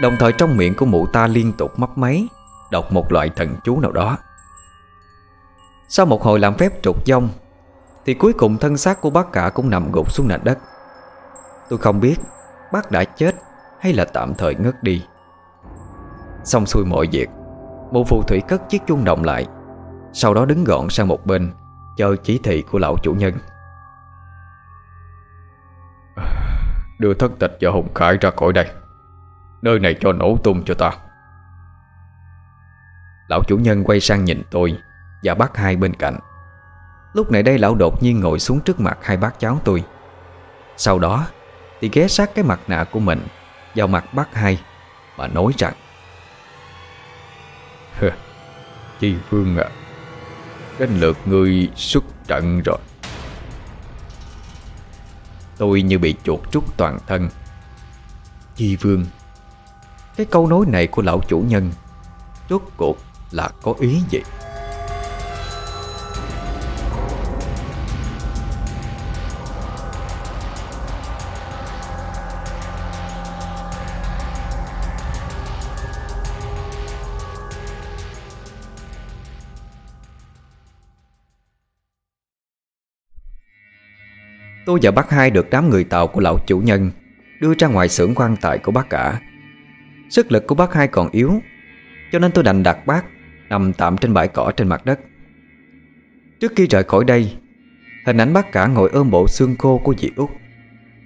Đồng thời trong miệng của mụ ta liên tục mấp máy, Đọc một loại thần chú nào đó. Sau một hồi làm phép trục dông thì cuối cùng thân xác của bác cả cũng nằm gục xuống nền đất. Tôi không biết Bác đã chết hay là tạm thời ngất đi. Xong xuôi mọi việc Mụ phù thủy cất chiếc chuông động lại Sau đó đứng gọn sang một bên Chờ chỉ thị của lão chủ nhân. Đưa thất tịch và Hùng Khải ra khỏi đây. Nơi này cho nổ tung cho ta. Lão chủ nhân quay sang nhìn tôi Và bác hai bên cạnh Lúc này đây lão đột nhiên ngồi xuống trước mặt hai bác cháu tôi. Sau đó, Thì ghé sát cái mặt nạ của mình Vào mặt bác hai Mà nói rằng Chi Phương à Đến lượt ngươi xuất trận rồi. Tôi như bị chuột trút toàn thân. Chi Vương, Cái câu nói này của lão chủ nhân Rốt cuộc là có ý gì? Tôi và bác hai được đám người tàu của lão chủ nhân Đưa ra ngoài xưởng quan tài của bác cả. Sức lực của bác hai còn yếu, Cho nên tôi đành đặt bác Nằm tạm trên bãi cỏ trên mặt đất. Trước khi rời khỏi đây, Hình ảnh bác cả ngồi ôm bộ xương khô của dì Út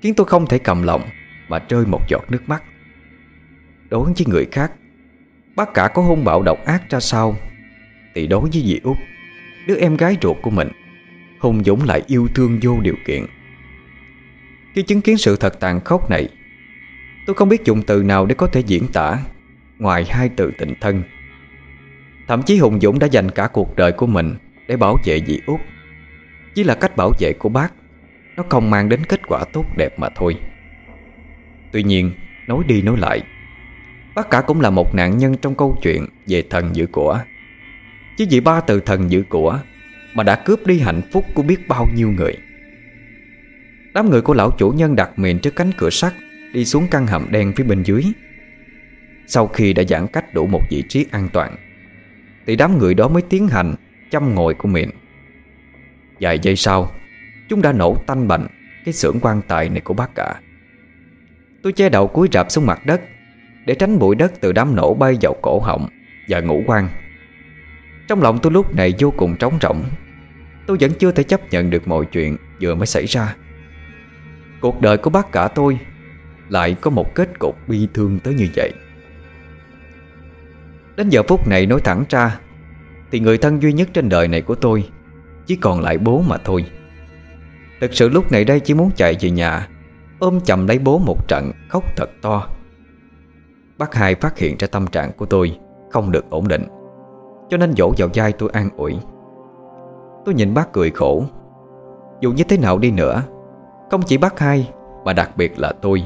Khiến tôi không thể cầm lòng Mà rơi một giọt nước mắt. Đối với người khác, Bác cả có hung bạo độc ác ra sao? Thì đối với dì Út, Đứa em gái ruột của mình Hùng Dũng lại yêu thương vô điều kiện. Khi chứng kiến sự thật tàn khốc này, Tôi không biết dùng từ nào để có thể diễn tả Ngoài hai từ tình thân. Thậm chí Hùng Dũng đã dành cả cuộc đời của mình Để bảo vệ dì Út. Chỉ là cách bảo vệ của bác, Nó không mang đến kết quả tốt đẹp mà thôi. Tuy nhiên, Nói đi nói lại, Bác cả cũng là một nạn nhân trong câu chuyện Về thần giữ của. Chứ vì ba từ thần giữ của Mà đã cướp đi hạnh phúc của biết bao nhiêu người. Đám người của lão chủ nhân đặt miệng trước cánh cửa sắt, Đi xuống căn hầm đen phía bên dưới. Sau khi đã giãn cách đủ một vị trí an toàn, Thì đám người đó mới tiến hành Chăm ngồi của miệng. Vài giây sau, Chúng đã nổ tanh bành Cái xưởng quan tài này của bác cả. Tôi che đầu cúi rạp xuống mặt đất Để tránh bụi đất từ đám nổ bay vào cổ họng Và ngũ quan. Trong lòng tôi lúc này vô cùng trống rỗng. Tôi vẫn chưa thể chấp nhận được mọi chuyện Vừa mới xảy ra. Cuộc đời của bác cả tôi Lại có một kết cục bi thương tới như vậy. Đến giờ phút này nói thẳng ra, Thì người thân duy nhất trên đời này của tôi Chỉ còn lại bố mà thôi. Thực sự lúc này đây chỉ muốn chạy về nhà, Ôm chầm lấy bố một trận Khóc thật to. Bác hai phát hiện ra tâm trạng của tôi Không được ổn định, Cho nên dỗ vào vai tôi an ủi. Tôi nhìn bác cười khổ, Dù như thế nào đi nữa không chỉ bác hai, Mà đặc biệt là tôi.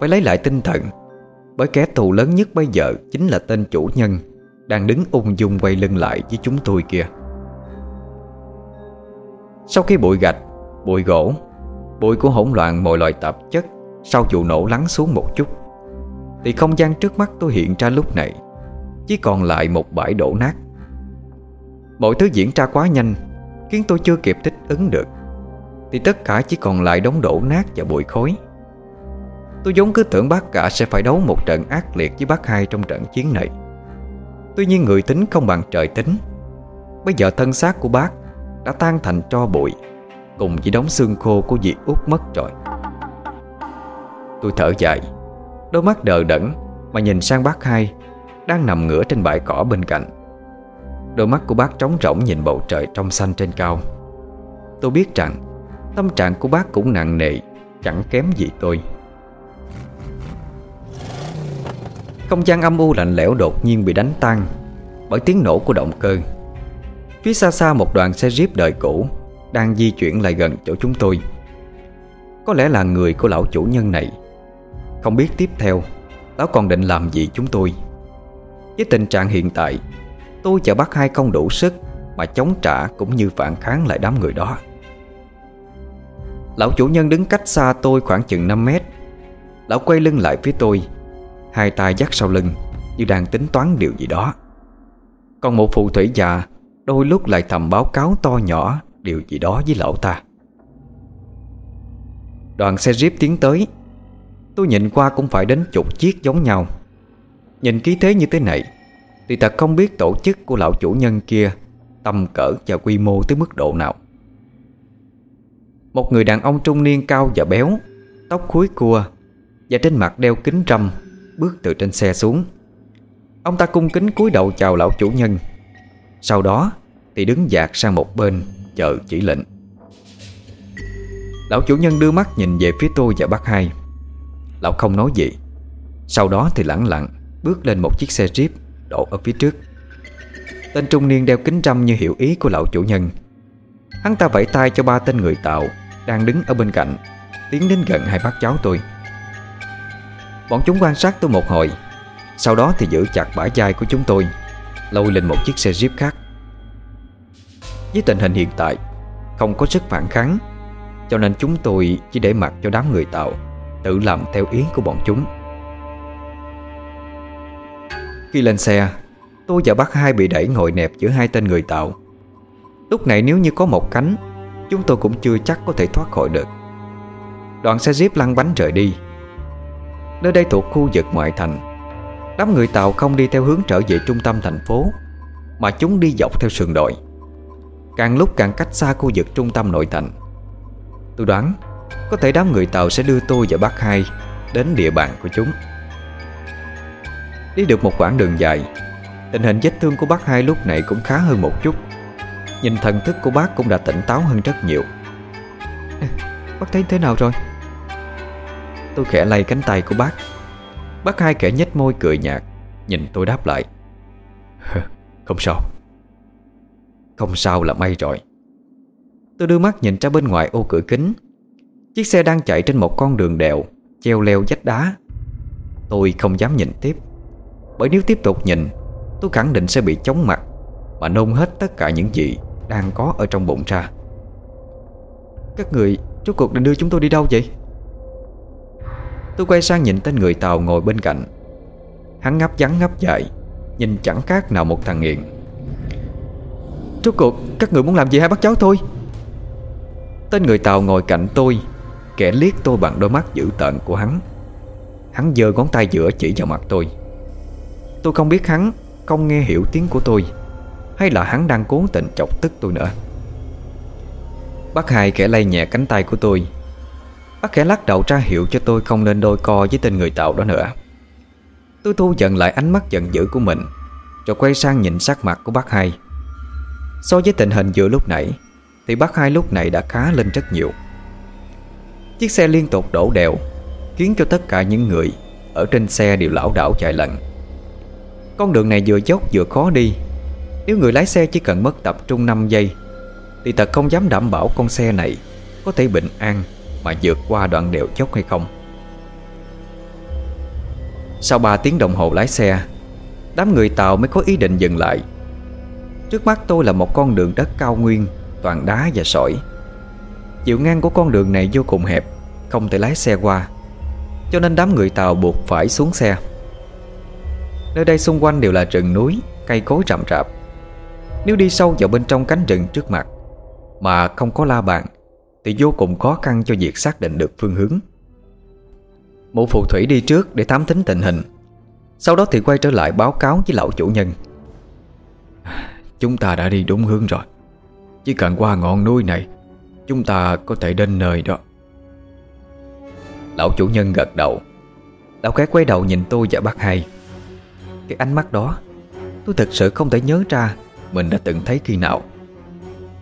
Phải lấy lại tinh thần, Bởi kẻ thù lớn nhất bây giờ Chính là tên chủ nhân Đang đứng ung dung quay lưng lại với chúng tôi kia. Sau khi bụi gạch, Bụi gỗ, Bụi của hỗn loạn mọi loại tạp chất, Sau vụ nổ lắng xuống một chút, Thì không gian trước mắt tôi hiện ra lúc này, Chỉ còn lại một bãi đổ nát. Mọi thứ diễn ra quá nhanh, Khiến tôi chưa kịp thích ứng được. Thì tất cả chỉ còn lại đống đổ nát và bụi khối. Tôi giống cứ tưởng bác cả sẽ phải đấu một trận ác liệt với bác hai trong trận chiến này. Tuy nhiên người tính không bằng trời tính. Bây giờ thân xác của bác đã tan thành tro bụi, Cùng với đống xương khô của dì út mất rồi. Tôi thở dài, Đôi mắt đờ đẫn Mà nhìn sang bác hai Đang nằm ngửa trên bãi cỏ bên cạnh. Đôi mắt của bác trống rỗng nhìn bầu trời trong xanh trên cao. Tôi biết rằng Tâm trạng của bác cũng nặng nề, Chẳng kém gì tôi. Không gian âm u lạnh lẽo đột nhiên bị đánh tan Bởi tiếng nổ của động cơ. Phía xa xa một đoàn xe jeep đời cũ Đang di chuyển lại gần chỗ chúng tôi. Có lẽ là người của lão chủ nhân này. Không biết tiếp theo, Lão còn định làm gì chúng tôi? Với tình trạng hiện tại, Tôi và bác hai không đủ sức Mà chống trả cũng như phản kháng lại đám người đó. Lão chủ nhân đứng cách xa tôi khoảng chừng 5 mét. Lão quay lưng lại phía tôi. Hai tay dắt sau lưng, Như đang tính toán điều gì đó. Còn một phù thủy già, Đôi lúc lại thầm báo cáo to nhỏ Điều gì đó với lão ta. Đoàn xe jeep tiến tới. Tôi nhìn qua cũng phải đến chục chiếc giống nhau. Nhìn khí thế như thế này, Thì thật không biết tổ chức của lão chủ nhân kia Tầm cỡ và quy mô tới mức độ nào. Một người đàn ông trung niên cao và béo, Tóc khúi cua Và trên mặt đeo kính râm Bước từ trên xe xuống. Ông ta cung kính cúi đầu chào lão chủ nhân. Sau đó thì đứng dạt sang một bên Chờ chỉ lệnh. Lão chủ nhân đưa mắt nhìn về phía tôi và bác hai. Lão không nói gì. Sau đó thì lẳng lặng Bước lên một chiếc xe jeep Đổ ở phía trước. Tên trung niên đeo kính râm như hiểu ý của lão chủ nhân. Hắn ta vẫy tay cho ba tên người tạo. Đang đứng ở bên cạnh, Tiến đến gần hai bác cháu tôi. Bọn chúng quan sát tôi một hồi, Sau đó thì giữ chặt bả chai của chúng tôi, Lôi lên một chiếc xe jeep khác. Với tình hình hiện tại, Không có sức phản kháng, Cho nên chúng tôi chỉ để mặc cho đám người tạo Tự làm theo ý của bọn chúng. Khi lên xe, Tôi và bác hai bị đẩy ngồi nẹp giữa hai tên người tạo. Lúc này nếu như có một cánh Chúng tôi cũng chưa chắc có thể thoát khỏi được. Đoạn xe jeep lăn bánh rời đi. Nơi đây thuộc khu vực ngoại thành. Đám người Tàu không đi theo hướng trở về trung tâm thành phố, Mà chúng đi dọc theo sườn đồi. Càng lúc càng cách xa khu vực trung tâm nội thành. Tôi đoán, Có thể đám người Tàu sẽ đưa tôi và bác hai Đến địa bàn của chúng. Đi được một quãng đường dài, Tình hình vết thương của bác hai lúc này cũng khá hơn một chút. Nhìn thần thức của bác cũng đã tỉnh táo hơn rất nhiều. Bác thấy thế nào rồi? Tôi khẽ lay cánh tay của bác. Bác hai kẻ nhếch môi cười nhạt Nhìn tôi đáp lại. Không sao. Không sao là may rồi. Tôi đưa mắt nhìn ra bên ngoài ô cửa kính. Chiếc xe đang chạy trên một con đường đèo Treo leo vách đá. Tôi không dám nhìn tiếp. Bởi nếu tiếp tục nhìn Tôi khẳng định sẽ bị chóng mặt Mà nôn hết tất cả những gì đang có ở trong bụng ra. Các người, Rốt cuộc định đưa chúng tôi đi đâu vậy? Tôi quay sang nhìn tên người Tàu ngồi bên cạnh. Hắn ngáp trắng ngáp dại Nhìn chẳng khác nào một thằng nghiện. Rốt cuộc, các người muốn làm gì hay bắt cháu tôi? Tên người Tàu ngồi cạnh tôi, Kẻ liếc tôi bằng đôi mắt dữ tợn của hắn. Hắn giơ ngón tay giữa chỉ vào mặt tôi. Tôi không biết hắn Không nghe hiểu tiếng của tôi. Hay là hắn đang cố tình chọc tức tôi nữa? Bác hai khẽ lay nhẹ cánh tay của tôi. Bác khẽ lắc đầu ra hiệu cho tôi không nên đôi co với tên người tạo đó nữa. Tôi thu dần lại ánh mắt giận dữ của mình, Rồi quay sang nhìn sắc mặt của bác hai. So với tình hình giữa lúc nãy, Thì bác hai lúc này đã khá lên rất nhiều. Chiếc xe liên tục đổ đèo Khiến cho tất cả những người Ở trên xe đều lão đảo chạy lận. Con đường này vừa dốc vừa khó đi nếu người lái xe chỉ cần mất tập trung 5 giây, Thì thật không dám đảm bảo con xe này Có thể bình an Mà vượt qua đoạn đèo dốc hay không. Sau 3 tiếng đồng hồ lái xe, Đám người Tàu mới có ý định dừng lại. Trước mắt tôi là một con đường đất cao nguyên, Toàn đá và sỏi. Chiều ngang của con đường này vô cùng hẹp, Không thể lái xe qua, Cho nên đám người Tàu buộc phải xuống xe. Nơi đây xung quanh đều là rừng núi, Cây cối rậm rạp. Nếu đi sâu vào bên trong cánh rừng trước mặt Mà không có la bàn, Thì vô cùng khó khăn cho việc xác định được phương hướng. Một phù thủy đi trước để thám thính tình hình. Sau đó thì quay trở lại báo cáo với lão chủ nhân. Chúng ta đã đi đúng hướng rồi. Chỉ cần qua ngọn núi này, Chúng ta có thể đến nơi đó. Lão chủ nhân gật đầu. Lão khẽ quay đầu nhìn tôi và bác hai. Cái ánh mắt đó, Tôi thật sự không thể nhớ ra mình đã từng thấy khi nào?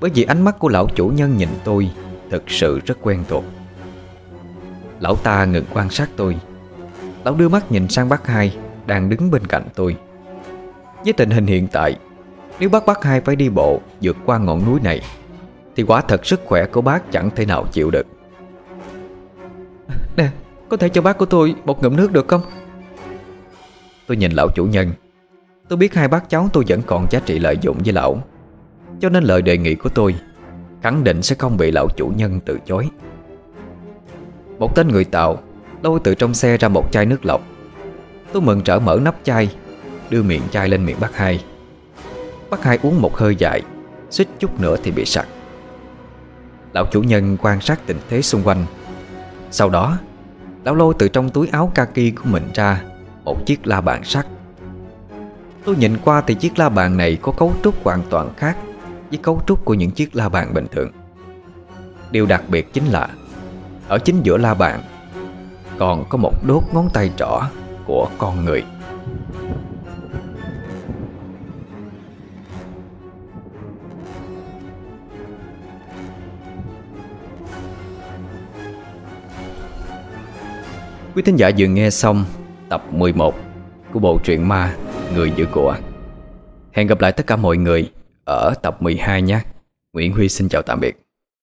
Bởi vì ánh mắt của lão chủ nhân nhìn tôi thực sự rất quen thuộc. Lão ta ngừng quan sát tôi. Lão đưa mắt nhìn sang bác hai Đang đứng bên cạnh tôi. Với tình hình hiện tại, Nếu bác bác hai phải đi bộ vượt qua ngọn núi này, Thì quả thật sức khỏe của bác chẳng thể nào chịu được. Nè, Có thể cho bác của tôi một ngụm nước được không? Tôi nhìn lão chủ nhân. Tôi biết hai bác cháu tôi vẫn còn giá trị lợi dụng với lão. Cho nên lời đề nghị của tôi Khẳng định sẽ không bị lão chủ nhân từ chối. Một tên người Tàu Lôi từ trong xe ra một chai nước lọc. Tôi mừng trở mở nắp chai, Đưa miệng chai lên miệng bác hai. Bác hai uống một hơi dài, Xích chút nữa thì bị sặc. Lão chủ nhân quan sát tình thế xung quanh. Sau đó, Lão lôi từ trong túi áo kaki của mình ra Một chiếc la bàn sắt. Tôi nhìn qua thì chiếc la bàn này Có cấu trúc hoàn toàn khác Với cấu trúc của những chiếc la bàn bình thường. Điều đặc biệt chính là, Ở chính giữa la bàn, Còn có một đốt ngón tay trỏ Của con người. Quý thính giả vừa nghe xong tập 11 của bộ truyện ma, Người giữ của. Hẹn gặp lại tất cả mọi người ở tập 12 nhé. Nguyễn Huy xin chào tạm biệt.